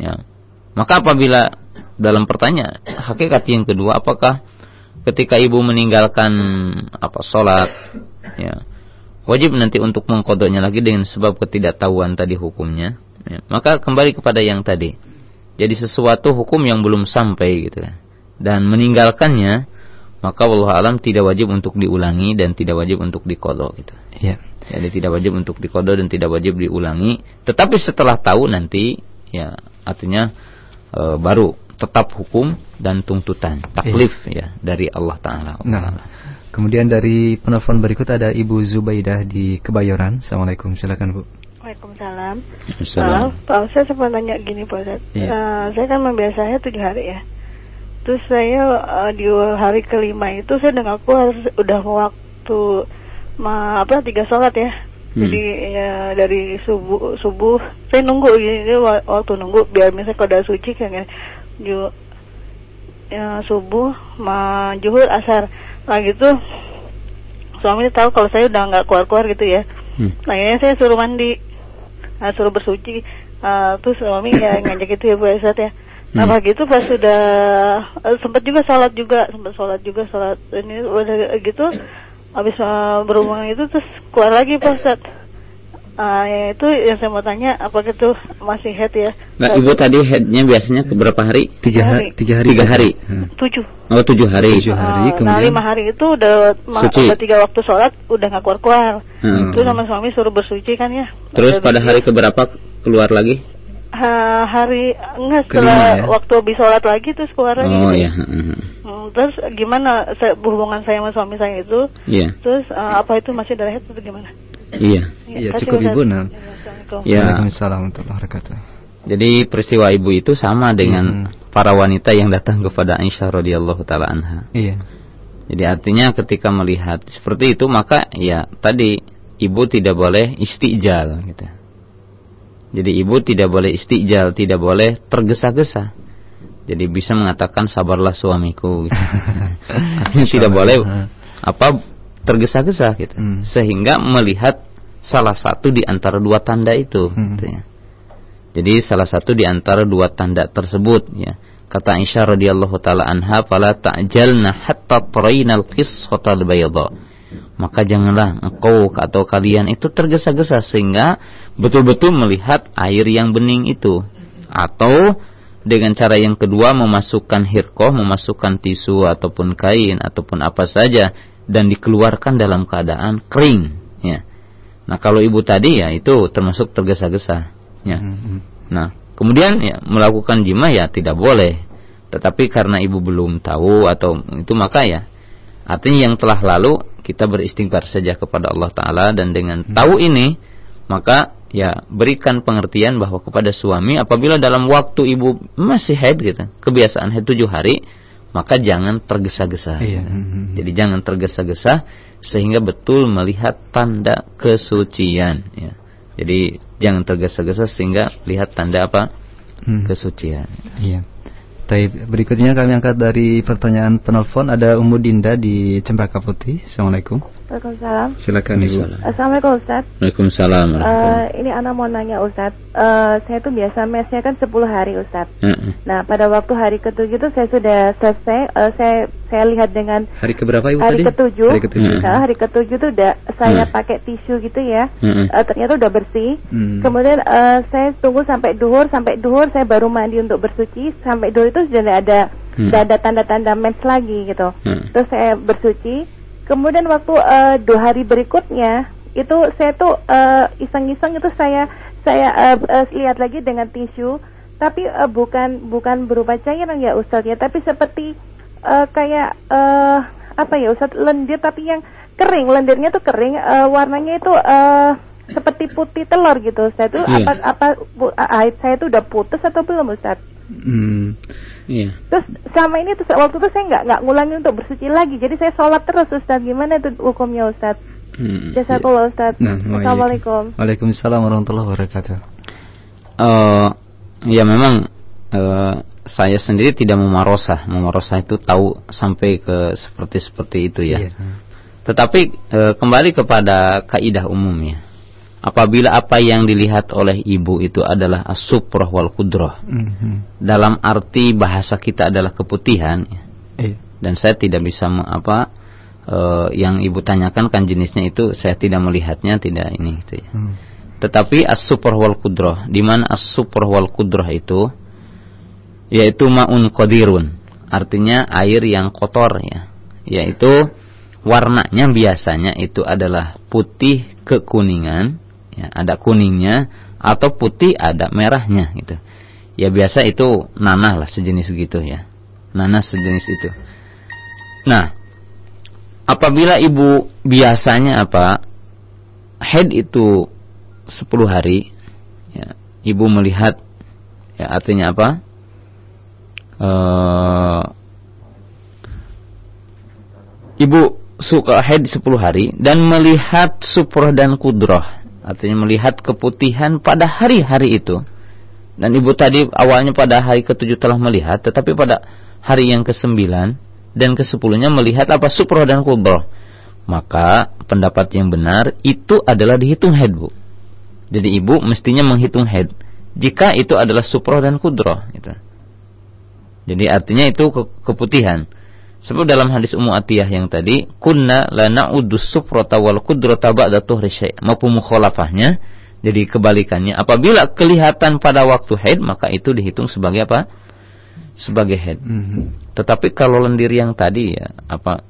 ya. Maka apabila dalam pertanyaan hakikat yang kedua apakah ketika ibu meninggalkan apa sholat ya wajib nanti untuk mengkodoknya lagi dengan sebab ketidaktahuan tadi hukumnya ya, maka kembali kepada yang tadi jadi sesuatu hukum yang belum sampai gitu kan dan meninggalkannya maka Allah alam tidak wajib untuk diulangi dan tidak wajib untuk dikodok gitu ya. jadi tidak wajib untuk dikodok dan tidak wajib diulangi tetapi setelah tahu nanti ya artinya e, baru tetap hukum dan tuntutan taklif iya. ya dari Allah taala. Nah, kemudian dari penelpon berikut ada Ibu Zubaidah di Kebayoran. Assalamualaikum, silakan Bu. Waalaikumsalam. Uh, Pak Ustaz saya mau tanya gini Pak Ustaz. Iya. Uh, saya kan membiasanya tujuh hari ya. Terus saya uh, di hari kelima itu saya dengan aku harus udah waktu ma, apa tiga sholat ya. Hmm. Jadi ya dari subuh subuh saya nunggu gini waktu nunggu biar misalnya kalau udah suci kan ya ju ya, subuh ma juhur asar. Nah gitu. Suami tahu kalau saya udah nggak keluar keluar gitu ya. Hmm. nah ini saya suruh mandi. Nah, suruh bersuci. Uh, terus suami ya ngajak itu ya bu Esat ya Nah hmm. gitu pas sudah uh, sempat juga sholat juga sempat sholat juga sholat ini udah gitu habis uh, berhubungan itu terus keluar lagi Pak Ustadz Uh, ya itu yang saya mau tanya apakah itu masih head ya? Nah, ibu tadi headnya biasanya ke berapa hari? Tiga hari. Tiga hari. Tiga hari. Hmm. Tujuh. Oh tujuh hari. Tujuh hari. Uh, Nah lima hari itu udah udah tiga waktu sholat udah nggak keluar keluar. Hmm. Itu sama suami suruh bersuci kan ya. Terus pada hari keberapa keluar lagi? Ha, hari enggak setelah ya? waktu habis sholat lagi terus keluar lagi. Oh gitu. ya. Hmm, terus gimana saya, hubungan saya sama suami saya itu? Iya. Terus uh, apa itu masih darah atau gimana? Iya. Iya, cukup Ibu nah. Ya. Waalaikumsalam warahmatullahi wabarakatuh. Jadi peristiwa ibu itu sama dengan hmm. para wanita yang datang kepada Aisyah radhiyallahu taala anha. Iya. Jadi artinya ketika melihat seperti itu maka ya tadi ibu tidak boleh istijal gitu. Jadi ibu tidak boleh istijal, tidak boleh tergesa-gesa. Jadi bisa mengatakan sabarlah suamiku. Gitu. Artinya tidak boleh apa tergesa-gesa gitu. Hmm. Sehingga melihat salah satu di antara dua tanda itu hmm. gitu ya. Jadi salah satu di antara dua tanda tersebut ya. Kata Aisyah radhiyallahu taala anha, "Fala ta'jalna hatta tarainal qissatal bayadha." Maka janganlah engkau atau kalian itu tergesa-gesa sehingga betul-betul melihat air yang bening itu atau dengan cara yang kedua memasukkan hirkoh, memasukkan tisu ataupun kain ataupun apa saja dan dikeluarkan dalam keadaan kering. Ya. Nah kalau ibu tadi ya itu termasuk tergesa-gesa. Ya. Hmm. Nah kemudian ya melakukan jima ya tidak boleh. Tetapi karena ibu belum tahu atau itu maka ya artinya yang telah lalu kita beristighfar saja kepada Allah Taala dan dengan hmm. tahu ini maka ya berikan pengertian bahwa kepada suami apabila dalam waktu ibu masih haid gitu, kebiasaan haid tujuh hari, maka jangan tergesa-gesa. Iya. Jadi jangan tergesa-gesa sehingga betul melihat tanda kesucian. Ya. Jadi jangan tergesa-gesa sehingga lihat tanda apa hmm. kesucian. Iya. Taib. Berikutnya kami angkat dari pertanyaan penelpon ada Umu Dinda di Cempaka Putih. Assalamualaikum. Waalaikumsalam. Silakan Ibu. Assalamualaikum Ustaz. Waalaikumsalam. Uh, ini Ana mau nanya Ustaz. Uh, saya tuh biasa mesnya kan 10 hari Ustaz. Uh -uh. Nah pada waktu hari ketujuh itu saya sudah selesai. Uh, saya saya lihat dengan hari keberapa Ibu hari tadi? Ketujuh. Hari ketujuh. Nah, hari ketujuh tuh udah saya uh. pakai tisu gitu ya. Uh -uh. Uh, ternyata udah bersih. Uh. Kemudian uh, saya tunggu sampai duhur, sampai duhur saya baru mandi untuk bersuci. Sampai duhur itu sudah ada uh. ada tanda-tanda mens lagi gitu. Uh. Terus saya bersuci Kemudian waktu uh, dua hari berikutnya itu saya tuh uh, iseng-iseng itu saya saya uh, uh, lihat lagi dengan tisu, tapi uh, bukan bukan berupa cairan ya Ustaz ya, tapi seperti uh, kayak uh, apa ya Ustaz lendir tapi yang kering, lendirnya tuh kering, uh, warnanya itu uh, seperti putih telur gitu Ustaz. Itu yeah. apa apa bu, uh, saya tuh udah putus atau belum Ustaz? Hmm. Iya. Terus selama ini tuh waktu itu saya nggak nggak ngulangi untuk bersuci lagi. Jadi saya sholat terus Ustaz. Gimana itu hukumnya Ustaz? Hmm. Jazakallah Ustaz. Nah, Assalamualaikum. Waalaikumsalam warahmatullahi wabarakatuh. Uh, ya memang uh, saya sendiri tidak memarosah. Memarosah itu tahu sampai ke seperti seperti itu ya. Iya. Tetapi uh, kembali kepada kaidah umumnya apabila apa yang dilihat oleh ibu itu adalah asuproh wal kudroh mm-hmm. dalam arti bahasa kita adalah keputihan. Yeah. dan saya tidak bisa apa uh, yang ibu tanyakan kan jenisnya itu saya tidak melihatnya tidak ini gitu ya. Mm. tetapi asuproh wal kudroh di mana asuproh wal kudroh itu yaitu maun kodirun artinya air yang kotor ya. Yaitu warnanya biasanya itu adalah putih kekuningan ya, ada kuningnya atau putih ada merahnya gitu. Ya biasa itu nanah lah sejenis gitu ya. Nanah sejenis itu. Nah, apabila ibu biasanya apa? Head itu 10 hari ya, ibu melihat ya artinya apa? Uh, ibu suka head 10 hari dan melihat suproh dan kudroh Artinya melihat keputihan pada hari-hari itu. Dan ibu tadi awalnya pada hari ketujuh telah melihat, tetapi pada hari yang kesembilan dan kesepuluhnya melihat apa supro dan kubro. Maka pendapat yang benar itu adalah dihitung head bu. Jadi ibu mestinya menghitung head jika itu adalah supro dan kudro. Gitu. Jadi artinya itu ke keputihan. Sebab dalam hadis Ummu Atiyah yang tadi, kunna la na'uddu sufrata wal qudrata ba'da tuhri syai'. Maupun mukhalafahnya, jadi kebalikannya. Apabila kelihatan pada waktu haid, maka itu dihitung sebagai apa? Sebagai haid. Mm -hmm. Tetapi kalau lendir yang tadi ya, apa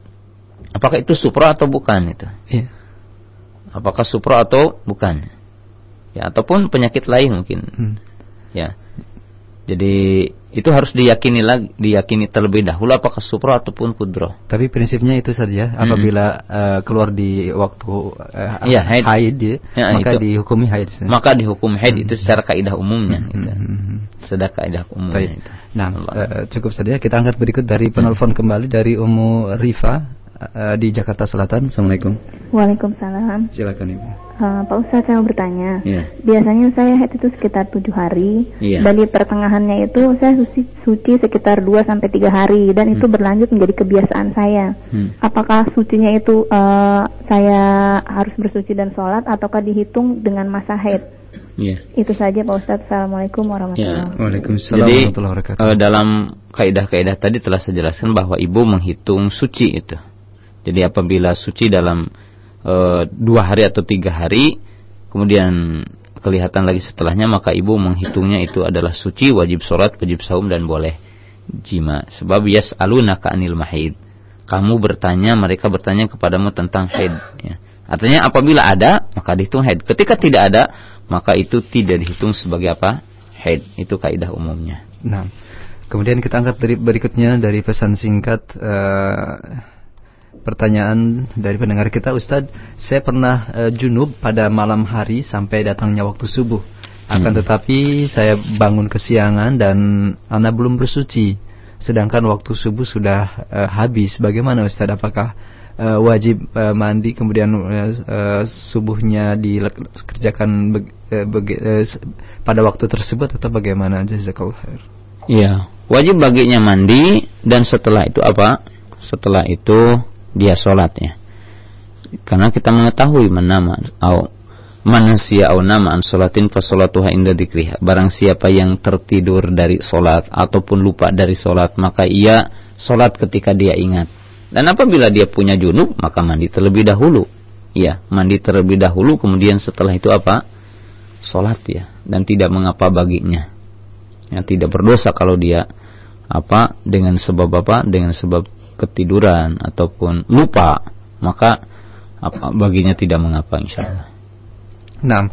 apakah itu supra atau bukan itu? Yeah. Apakah supra atau bukan? Ya, ataupun penyakit lain mungkin. Mm. Ya. Jadi itu harus diyakini lagi, diyakini terlebih dahulu apakah supro ataupun kudro. Tapi prinsipnya itu saja. Apabila hmm. uh, keluar di waktu uh, ya, haid, haid ya, ya, maka itu. dihukumi haid. Maka dihukum haid hmm. itu secara kaidah umumnya. Hmm. Gitu. Hmm. Secara kaidah umumnya. Itu. Nah, uh, cukup saja. Kita angkat berikut dari penelpon kembali dari Umu Rifa. Uh, di Jakarta Selatan. Assalamualaikum. Waalaikumsalam. Silakan Ibu. Uh, Pak Ustadz saya mau bertanya. Yeah. Biasanya saya haid itu sekitar tujuh hari. Yeah. Dan di pertengahannya itu saya suci, suci sekitar 2 sampai tiga hari dan hmm. itu berlanjut menjadi kebiasaan saya. Hmm. Apakah sucinya itu uh, saya harus bersuci dan sholat ataukah dihitung dengan masa haid? Yeah. Itu saja Pak Ustadz. Assalamualaikum warahmatullahi ya. wabarakatuh. Waalaikumsalam Jadi, warahmatullahi wabarakatuh. Uh, dalam kaidah-kaidah tadi telah saya jelaskan bahwa ibu menghitung suci itu. Jadi apabila suci dalam uh, dua hari atau tiga hari, kemudian kelihatan lagi setelahnya maka ibu menghitungnya itu adalah suci, wajib sholat, wajib saum dan boleh jima. Sebab yas alunaka anil mahid. Kamu bertanya, mereka bertanya kepadamu tentang haid. Ya. Artinya apabila ada maka dihitung haid. Ketika tidak ada maka itu tidak dihitung sebagai apa? Haid. Itu kaidah umumnya. Nah, kemudian kita angkat dari berikutnya dari pesan singkat uh, pertanyaan dari pendengar kita, Ustadz, saya pernah uh, junub pada malam hari sampai datangnya waktu subuh. Akan hmm. tetapi saya bangun kesiangan dan anak belum bersuci. Sedangkan waktu subuh sudah uh, habis. Bagaimana Ustadz? Apakah uh, wajib uh, mandi kemudian uh, subuhnya dikerjakan be, uh, be, uh, pada waktu tersebut atau bagaimana jazakallah khair. Iya, wajib baginya mandi dan setelah itu apa? Setelah itu dia sholat ya. Karena kita mengetahui menama au manusia au nama an sholatin fa sholatuha inda dzikriha. Barang siapa yang tertidur dari sholat ataupun lupa dari sholat maka ia sholat ketika dia ingat dan apabila dia punya junub, maka mandi terlebih dahulu. Ya, mandi terlebih dahulu, kemudian setelah itu apa? Sholat ya. Dan tidak mengapa baginya. Ya, tidak berdosa kalau dia apa dengan sebab apa? Dengan sebab ketiduran ataupun lupa, maka apa baginya tidak mengapa insya Allah. Nah,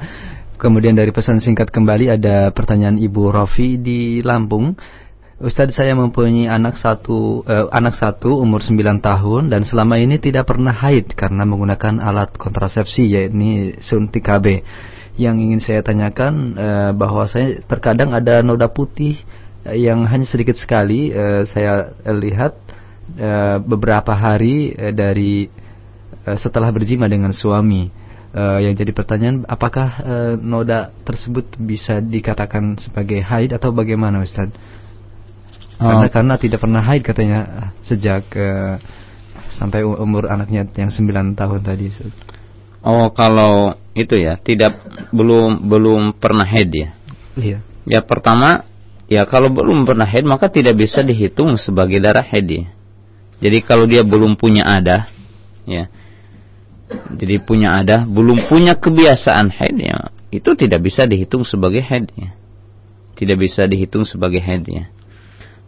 kemudian dari pesan singkat kembali ada pertanyaan Ibu Rofi di Lampung. Ustadz saya mempunyai anak satu uh, anak satu umur 9 tahun dan selama ini tidak pernah haid karena menggunakan alat kontrasepsi yaitu suntik KB. Yang ingin saya tanyakan uh, bahwa saya terkadang ada noda putih uh, yang hanya sedikit sekali uh, saya lihat uh, beberapa hari uh, dari uh, setelah berjima dengan suami. Uh, yang jadi pertanyaan apakah uh, noda tersebut bisa dikatakan sebagai haid atau bagaimana Ustadz? Karena oh. karena tidak pernah haid katanya sejak uh, sampai umur anaknya yang 9 tahun tadi. Oh, kalau itu ya, tidak belum belum pernah haid ya. Iya. Ya pertama, ya kalau belum pernah haid maka tidak bisa dihitung sebagai darah haid ya. Jadi kalau dia belum punya ada, ya. Jadi punya ada, belum punya kebiasaan haid ya, itu tidak bisa dihitung sebagai haid ya. Tidak bisa dihitung sebagai haid ya.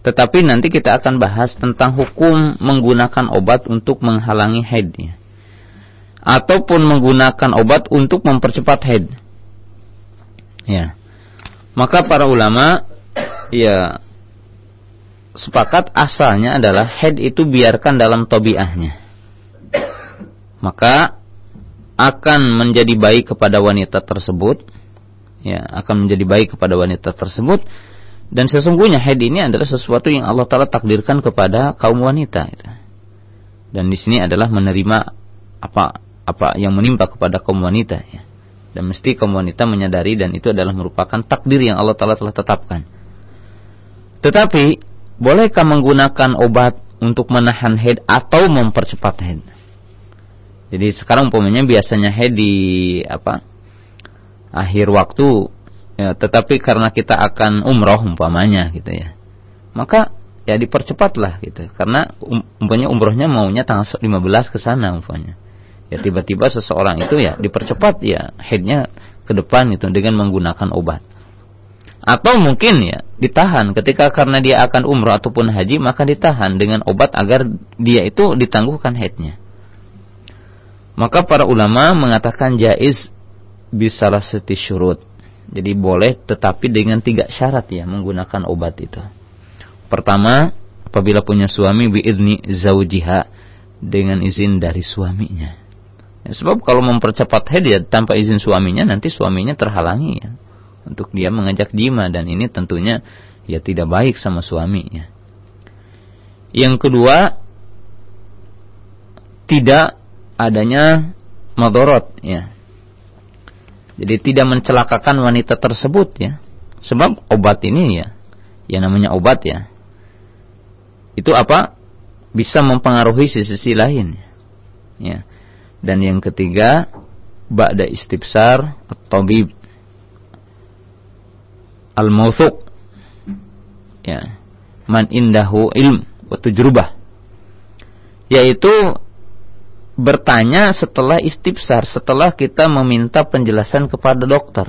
Tetapi nanti kita akan bahas tentang hukum menggunakan obat untuk menghalangi haidnya. Ataupun menggunakan obat untuk mempercepat haid. Ya. Maka para ulama ya sepakat asalnya adalah haid itu biarkan dalam tobiahnya. Maka akan menjadi baik kepada wanita tersebut. Ya, akan menjadi baik kepada wanita tersebut dan sesungguhnya haid ini adalah sesuatu yang Allah Taala takdirkan kepada kaum wanita. Dan di sini adalah menerima apa apa yang menimpa kepada kaum wanita. Ya. Dan mesti kaum wanita menyadari dan itu adalah merupakan takdir yang Allah Taala telah tetapkan. Tetapi bolehkah menggunakan obat untuk menahan haid atau mempercepat haid? Jadi sekarang umpamanya biasanya haid di apa akhir waktu ya, tetapi karena kita akan umroh umpamanya gitu ya. Maka ya dipercepatlah gitu. Karena um, umpamanya umrohnya maunya tanggal 15 ke sana umpamanya. Ya tiba-tiba seseorang itu ya dipercepat ya headnya ke depan itu dengan menggunakan obat atau mungkin ya ditahan ketika karena dia akan umroh ataupun haji maka ditahan dengan obat agar dia itu ditangguhkan headnya maka para ulama mengatakan jaiz bisalah seti syurut jadi boleh tetapi dengan tiga syarat ya menggunakan obat itu. Pertama, apabila punya suami biidni zaujiha dengan izin dari suaminya. Ya, sebab kalau mempercepat haid ya tanpa izin suaminya nanti suaminya terhalangi ya untuk dia mengajak jima dan ini tentunya ya tidak baik sama suaminya. Yang kedua, tidak adanya madorot ya. Jadi tidak mencelakakan wanita tersebut ya. Sebab obat ini ya, yang namanya obat ya. Itu apa? Bisa mempengaruhi sisi-sisi lain. Ya. Dan yang ketiga, ba'da istibsar at-tabib al-mawthuq. Ya. Man indahu ilm wa tujrubah. Yaitu bertanya setelah istibsar, setelah kita meminta penjelasan kepada dokter.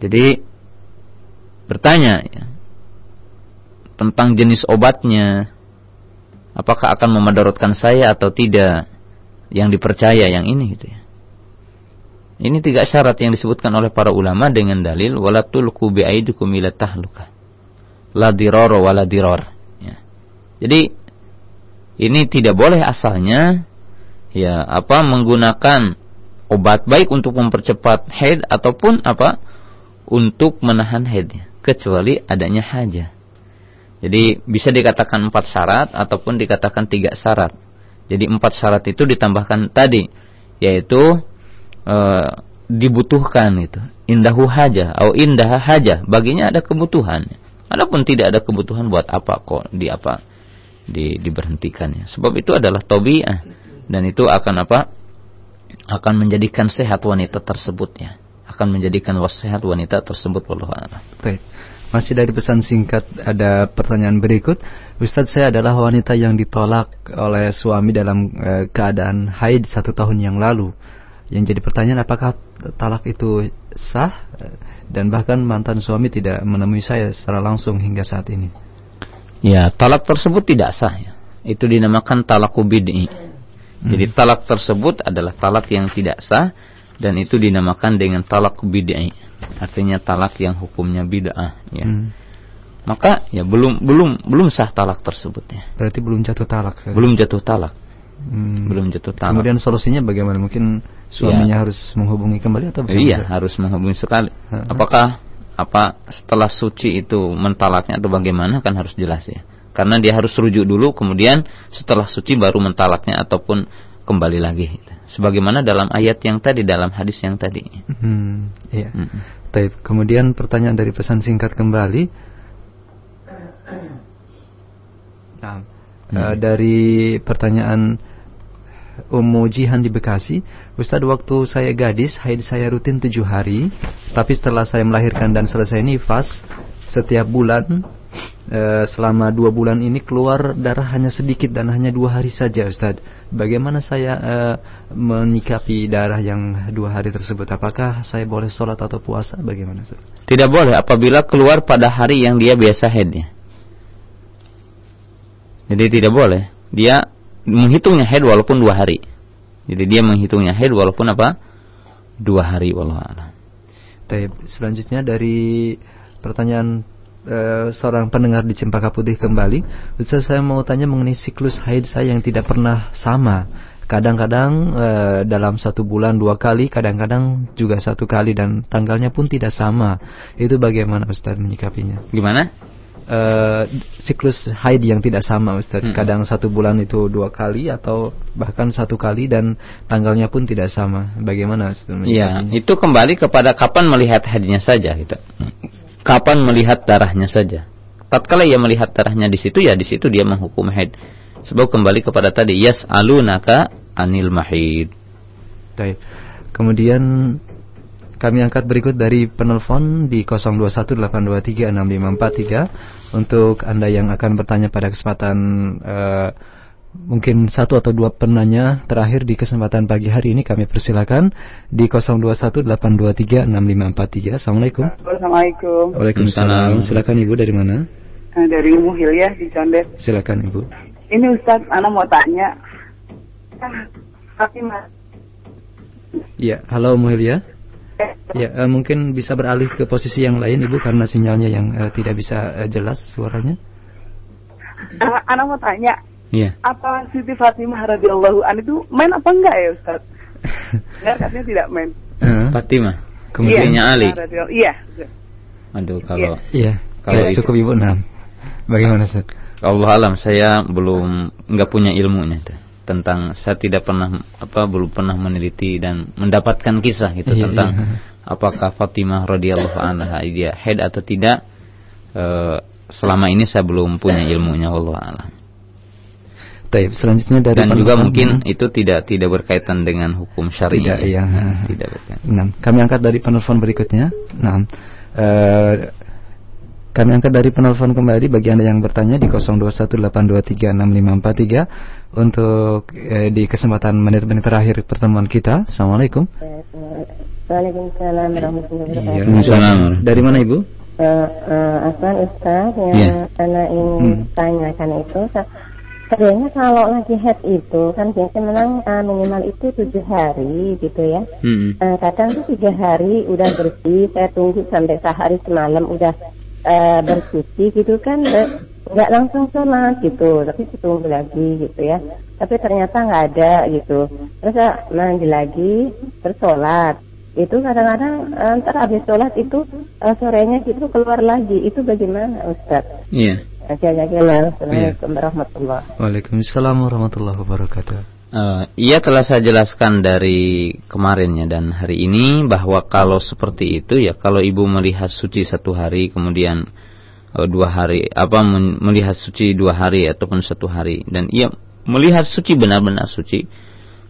Jadi bertanya ya, tentang jenis obatnya, apakah akan memadaratkan saya atau tidak, yang dipercaya yang ini gitu ya. Ini tiga syarat yang disebutkan oleh para ulama dengan dalil wala tulqu biaidikum ila tahluka. La dirara. Ya. Jadi ini tidak boleh asalnya ya apa menggunakan obat baik untuk mempercepat haid ataupun apa untuk menahan haid kecuali adanya haja. Jadi bisa dikatakan empat syarat ataupun dikatakan tiga syarat. Jadi empat syarat itu ditambahkan tadi yaitu e, dibutuhkan itu indahu haja atau indah haja baginya ada kebutuhan. Adapun tidak ada kebutuhan buat apa kok di apa di, diberhentikannya. Sebab itu adalah tobiah dan itu akan apa? Akan menjadikan sehat wanita tersebut ya. Akan menjadikan sehat wanita tersebut wallahu Baik. Masih dari pesan singkat ada pertanyaan berikut. Ustadz saya adalah wanita yang ditolak oleh suami dalam e, keadaan haid satu tahun yang lalu. Yang jadi pertanyaan apakah talak itu sah dan bahkan mantan suami tidak menemui saya secara langsung hingga saat ini. Ya, talak tersebut tidak sah ya. Itu dinamakan talak bid'i. Hmm. Jadi talak tersebut adalah talak yang tidak sah dan itu dinamakan dengan talak bid'i. Artinya talak yang hukumnya bid'ah ya. Hmm. Maka ya belum belum belum sah talak tersebut ya. Berarti belum jatuh talak. Saya. Belum jatuh talak. Hmm. Belum jatuh talak. Kemudian solusinya bagaimana? Mungkin suaminya ya. harus menghubungi kembali atau bagaimana? Iya, harus menghubungi sekali. Apakah apa setelah suci itu mentalaknya atau bagaimana kan harus jelas ya. Karena dia harus rujuk dulu kemudian setelah suci baru mentalaknya ataupun kembali lagi. Sebagaimana dalam ayat yang tadi dalam hadis yang tadi. Hmm, iya. Hmm. Taib. Kemudian pertanyaan dari pesan singkat kembali. Nah, hmm. uh, dari pertanyaan Ummu Jihan di Bekasi, Ustaz waktu saya gadis, haid saya rutin tujuh hari, tapi setelah saya melahirkan dan selesai nifas, setiap bulan e, selama dua bulan ini keluar darah hanya sedikit dan hanya dua hari saja Ustaz. Bagaimana saya e, menyikapi darah yang dua hari tersebut? Apakah saya boleh sholat atau puasa? Bagaimana Ustaz? Tidak boleh apabila keluar pada hari yang dia biasa haidnya. Jadi tidak boleh. Dia menghitungnya haid walaupun dua hari. Jadi dia menghitungnya haid walaupun apa? Dua hari wallah Baik, selanjutnya dari pertanyaan e, seorang pendengar di Cempaka Putih kembali. Ustaz saya mau tanya mengenai siklus haid saya yang tidak pernah sama. Kadang-kadang e, dalam satu bulan dua kali, kadang-kadang juga satu kali dan tanggalnya pun tidak sama. Itu bagaimana Ustaz menyikapinya? Gimana? Uh, siklus haid yang tidak sama Ustaz. Hmm. Kadang satu bulan itu dua kali atau bahkan satu kali dan tanggalnya pun tidak sama. Bagaimana Iya, itu kembali kepada kapan melihat haidnya saja gitu. Kapan melihat darahnya saja. Tatkala ia melihat darahnya di situ ya di situ dia menghukum haid. Sebab kembali kepada tadi yas alunaka anil mahid. Baik. Kemudian kami angkat berikut dari penelpon di 0218236543 untuk Anda yang akan bertanya pada kesempatan uh, mungkin satu atau dua penanya terakhir di kesempatan pagi hari ini kami persilakan di 0218236543. Assalamualaikum. Assalamualaikum. Waalaikumsalam. Silakan Ibu dari mana? Eh, dari Umu Hilyah di Condet. Silakan Ibu. Ini Ustaz, Ana mau tanya. Tapi Mas. Ya, halo Umu Hilyah. Ya, uh, mungkin bisa beralih ke posisi yang lain Ibu karena sinyalnya yang uh, tidak bisa uh, jelas suaranya. Uh, Anak mau tanya. Iya. Apa Siti Fatimah radhiyallahu an itu main apa enggak ya, Ustaz? enggak katanya tidak main. Uh, Fatimah, kemudiannya iya, Ali. Iya. Aduh, kalau Iya. Kalau cukup Ibu enam. Bagaimana, Ustaz? Allah alam saya belum nggak punya ilmunya tuh tentang saya tidak pernah apa belum pernah meneliti dan mendapatkan kisah gitu iya, tentang iya. apakah Fatimah radhiyallahu anha dia head atau tidak e, selama ini saya belum punya ilmunya Allah alam. Taib. Selanjutnya dari dan juga mungkin itu tidak tidak berkaitan dengan hukum syariah. Tidak, iya. Tidak berkaitan. Nah, kami angkat dari penelpon berikutnya. Nah, uh, kami angkat dari penelpon kembali bagi Anda yang bertanya di 0218236543 untuk eh, di kesempatan menit-menit terakhir pertemuan kita. Assalamualaikum. Waalaikumsalam warahmatullahi wabarakatuh. Iya, dari mana Ibu? Uh, uh, Aslan Ustaz yang yeah. anak ingin hmm. tanyakan itu Sebenarnya kalau lagi head itu kan biasanya memang uh, minimal itu tujuh hari gitu ya. Mm-hmm. Uh, kadang tuh tiga hari udah bersih, saya tunggu sampai sehari semalam udah uh, bersuci gitu kan, nggak langsung sholat gitu, tapi tunggu lagi gitu ya. Tapi ternyata nggak ada gitu. Terus uh, mandi lagi, bersolat. Itu kadang-kadang uh, ntar habis sholat itu uh, sorenya gitu keluar lagi. Itu bagaimana Ustaz? Iya. Yeah. Assalamualaikum warahmatullahi Waalaikumsalam warahmatullahi wabarakatuh. Uh, iya telah saya jelaskan dari kemarinnya dan hari ini bahwa kalau seperti itu ya kalau ibu melihat suci satu hari kemudian dua hari apa melihat suci dua hari ataupun satu hari dan ia melihat suci benar-benar suci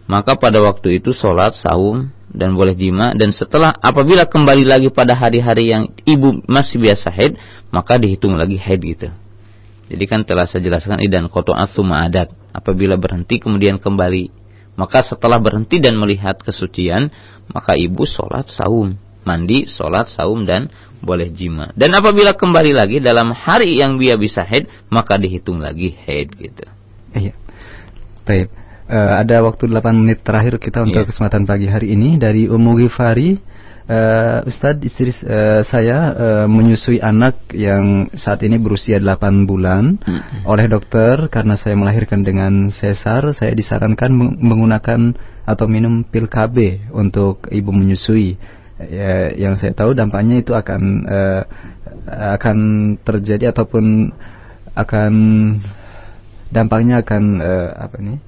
maka pada waktu itu sholat saum dan boleh jima dan setelah apabila kembali lagi pada hari-hari yang ibu masih biasa haid maka dihitung lagi haid gitu jadi kan telah saya jelaskan idan koto'at suma adat. Apabila berhenti kemudian kembali. Maka setelah berhenti dan melihat kesucian, maka ibu sholat saum. Mandi, sholat, saum, dan boleh jima. Dan apabila kembali lagi dalam hari yang dia bisa head, maka dihitung lagi head gitu. Iya. Baik. Uh, ada waktu 8 menit terakhir kita untuk yeah. kesempatan pagi hari ini dari Umu Ghifari uh, Ustadz istri uh, saya uh, menyusui anak yang saat ini berusia 8 bulan hmm. oleh dokter karena saya melahirkan dengan sesar saya disarankan menggunakan atau minum pil KB untuk ibu menyusui ya, yang saya tahu dampaknya itu akan uh, akan terjadi ataupun akan dampaknya akan uh, apa nih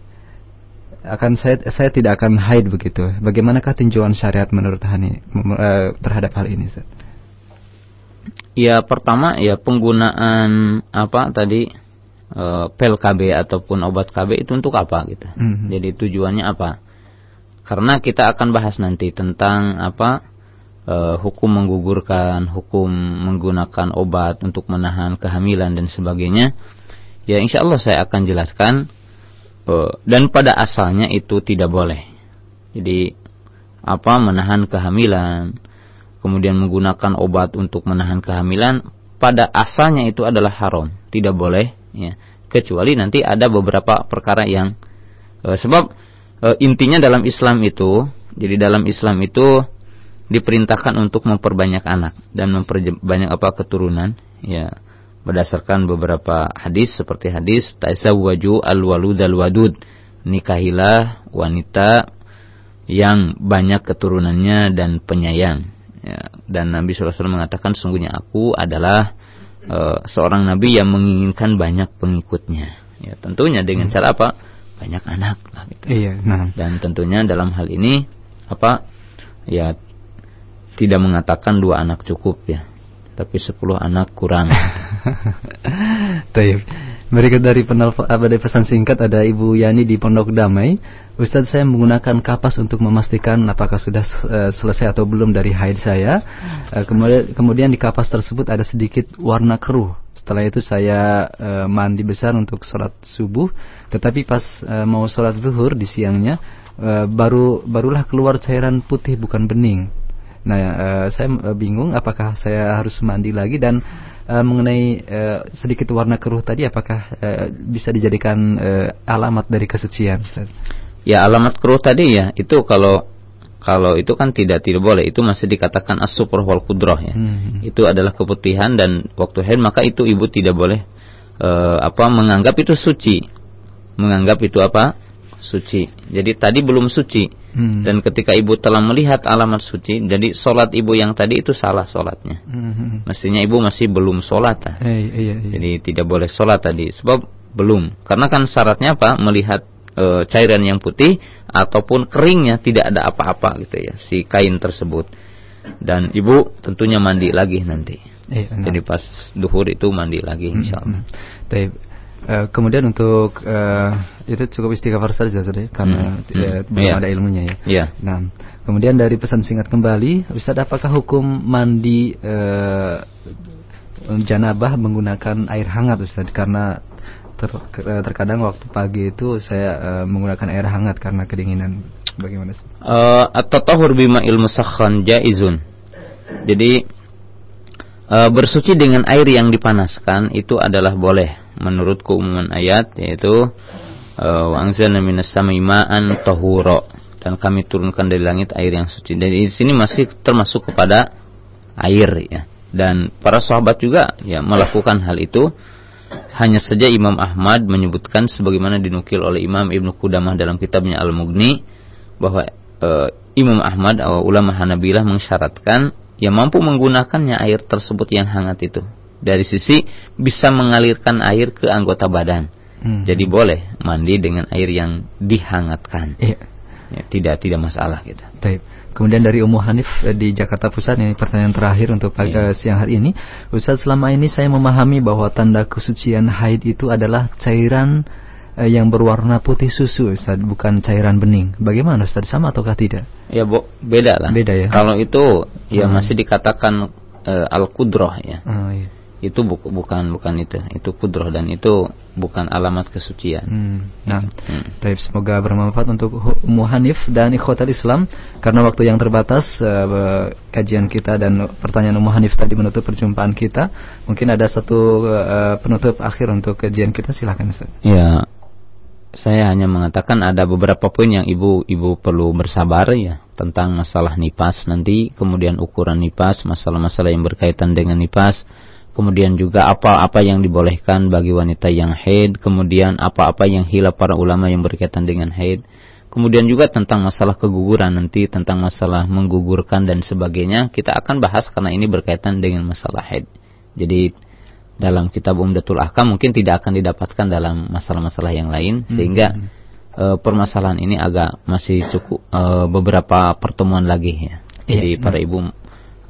akan saya saya tidak akan haid begitu. Bagaimanakah tinjauan syariat menurut Hani uh, terhadap hal ini, Ustaz? Ya, pertama ya penggunaan apa tadi pil KB ataupun obat KB itu untuk apa gitu. Mm -hmm. Jadi tujuannya apa? Karena kita akan bahas nanti tentang apa uh, hukum menggugurkan, hukum menggunakan obat untuk menahan kehamilan dan sebagainya. Ya, insya Allah saya akan jelaskan Eh, dan pada asalnya itu tidak boleh. Jadi apa menahan kehamilan, kemudian menggunakan obat untuk menahan kehamilan pada asalnya itu adalah haram, tidak boleh ya. Kecuali nanti ada beberapa perkara yang e, sebab intinya dalam Islam itu, jadi dalam Islam itu diperintahkan untuk memperbanyak anak dan memperbanyak apa keturunan ya berdasarkan beberapa hadis seperti hadis tasawwaju al-walud al-wadud nikahilah wanita yang banyak keturunannya dan penyayang ya, dan Nabi SAW mengatakan sungguhnya aku adalah uh, seorang nabi yang menginginkan banyak pengikutnya. Ya tentunya dengan hmm. cara apa? Banyak anak lah gitu. Iya, nah. dan tentunya dalam hal ini apa? Ya tidak mengatakan dua anak cukup ya tapi 10 anak kurang. Taib. Berikut dari pesan singkat ada Ibu Yani di Pondok Damai. Ustadz saya menggunakan kapas untuk memastikan apakah sudah uh, selesai atau belum dari haid saya. Uh, kemudian kemudian di kapas tersebut ada sedikit warna keruh. Setelah itu saya uh, mandi besar untuk sholat subuh. Tetapi pas mau sholat zuhur di siangnya baru barulah keluar cairan putih bukan bening. Nah, uh, saya uh, bingung apakah saya harus mandi lagi dan uh, mengenai uh, sedikit warna keruh tadi apakah uh, bisa dijadikan uh, alamat dari kesucian, Ustaz? Ya, alamat keruh tadi ya, itu kalau kalau itu kan tidak tidak boleh, itu masih dikatakan as-sufur wal kudroh ya. Hmm. Itu adalah keputihan dan waktu haid maka itu ibu tidak boleh uh, apa menganggap itu suci. Menganggap itu apa? suci. Jadi tadi belum suci Hmm. Dan ketika ibu telah melihat alamat suci, jadi sholat ibu yang tadi itu salah sholatnya. Hmm. Mestinya ibu masih belum sholat. Ah. Hey, iya, iya. Jadi tidak boleh sholat tadi, sebab belum. Karena kan syaratnya apa? Melihat e, cairan yang putih ataupun keringnya tidak ada apa-apa gitu ya si kain tersebut. Dan ibu tentunya mandi lagi nanti. Eh, Jadi pas duhur itu mandi lagi hmm, insya Allah. Hmm, Uh, kemudian untuk uh, itu cukup istighfar saja saja karena hmm. tidak hmm. belum yeah. ada ilmunya ya. Yeah. Nah, kemudian dari pesan singkat kembali, Ustaz apakah hukum mandi uh, janabah menggunakan air hangat Ustaz karena ter, terkadang waktu pagi itu saya uh, menggunakan air hangat karena kedinginan. Bagaimana? Uh, At-tatahur bima ilmu sakhan jaizun. Jadi uh, bersuci dengan air yang dipanaskan itu adalah boleh menurut keumuman ayat yaitu wa anzalna minas samai ma'an dan kami turunkan dari langit air yang suci. Dan di sini masih termasuk kepada air ya. Dan para sahabat juga ya melakukan hal itu hanya saja Imam Ahmad menyebutkan sebagaimana dinukil oleh Imam Ibnu Qudamah dalam kitabnya Al-Mughni bahwa e, Imam Ahmad atau ulama Hanabilah mensyaratkan yang mampu menggunakannya air tersebut yang hangat itu dari sisi bisa mengalirkan air ke anggota badan. Hmm. Jadi boleh mandi dengan air yang dihangatkan. Iya. Ya, tidak tidak masalah gitu. Baik. Kemudian dari Ummu Hanif eh, di Jakarta Pusat ini pertanyaan terakhir untuk pagi yeah. siang hari ini. Ustaz selama ini saya memahami bahwa tanda kesucian haid itu adalah cairan eh, yang berwarna putih susu Ustaz, bukan cairan bening. Bagaimana Ustaz sama ataukah tidak? Ya, Bo, beda lah. Beda ya. Kalau itu ya hmm. masih dikatakan uh, al-qudroh ya. Oh, iya itu bu bukan bukan itu itu kudroh dan itu bukan alamat kesucian. Hmm. Nah, hmm. Baik, semoga bermanfaat untuk Muhanif dan ikhwatal Islam karena waktu yang terbatas uh, kajian kita dan pertanyaan Muhanif tadi menutup perjumpaan kita. Mungkin ada satu uh, penutup akhir untuk kajian kita silakan Ustaz. Ya. Saya hanya mengatakan ada beberapa poin yang ibu-ibu perlu bersabar ya tentang masalah nipas nanti, kemudian ukuran nipas, masalah-masalah yang berkaitan dengan nipas kemudian juga apa-apa yang dibolehkan bagi wanita yang haid, kemudian apa-apa yang hilaf para ulama yang berkaitan dengan haid, kemudian juga tentang masalah keguguran nanti, tentang masalah menggugurkan dan sebagainya, kita akan bahas karena ini berkaitan dengan masalah haid. Jadi dalam kitab Umdatul Ahkam mungkin tidak akan didapatkan dalam masalah-masalah yang lain hmm. sehingga e, permasalahan ini agak masih cukup e, beberapa pertemuan lagi ya. Iya, Jadi para ibu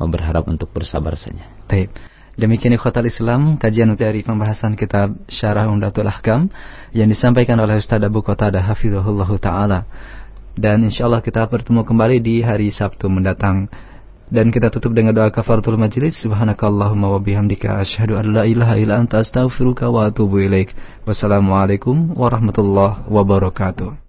berharap untuk bersabar saja. Baik. Demikian ikhwatal Islam kajian dari pembahasan kitab Syarah Umdatul Ahkam yang disampaikan oleh Ustaz Abu Qatadah hafizahullah taala. Dan insyaallah kita bertemu kembali di hari Sabtu mendatang. Dan kita tutup dengan doa kafaratul majlis. Subhanakallahumma wa bihamdika asyhadu an la ilaha illa anta astaghfiruka wa atubu ilaik. Wassalamualaikum warahmatullahi wabarakatuh.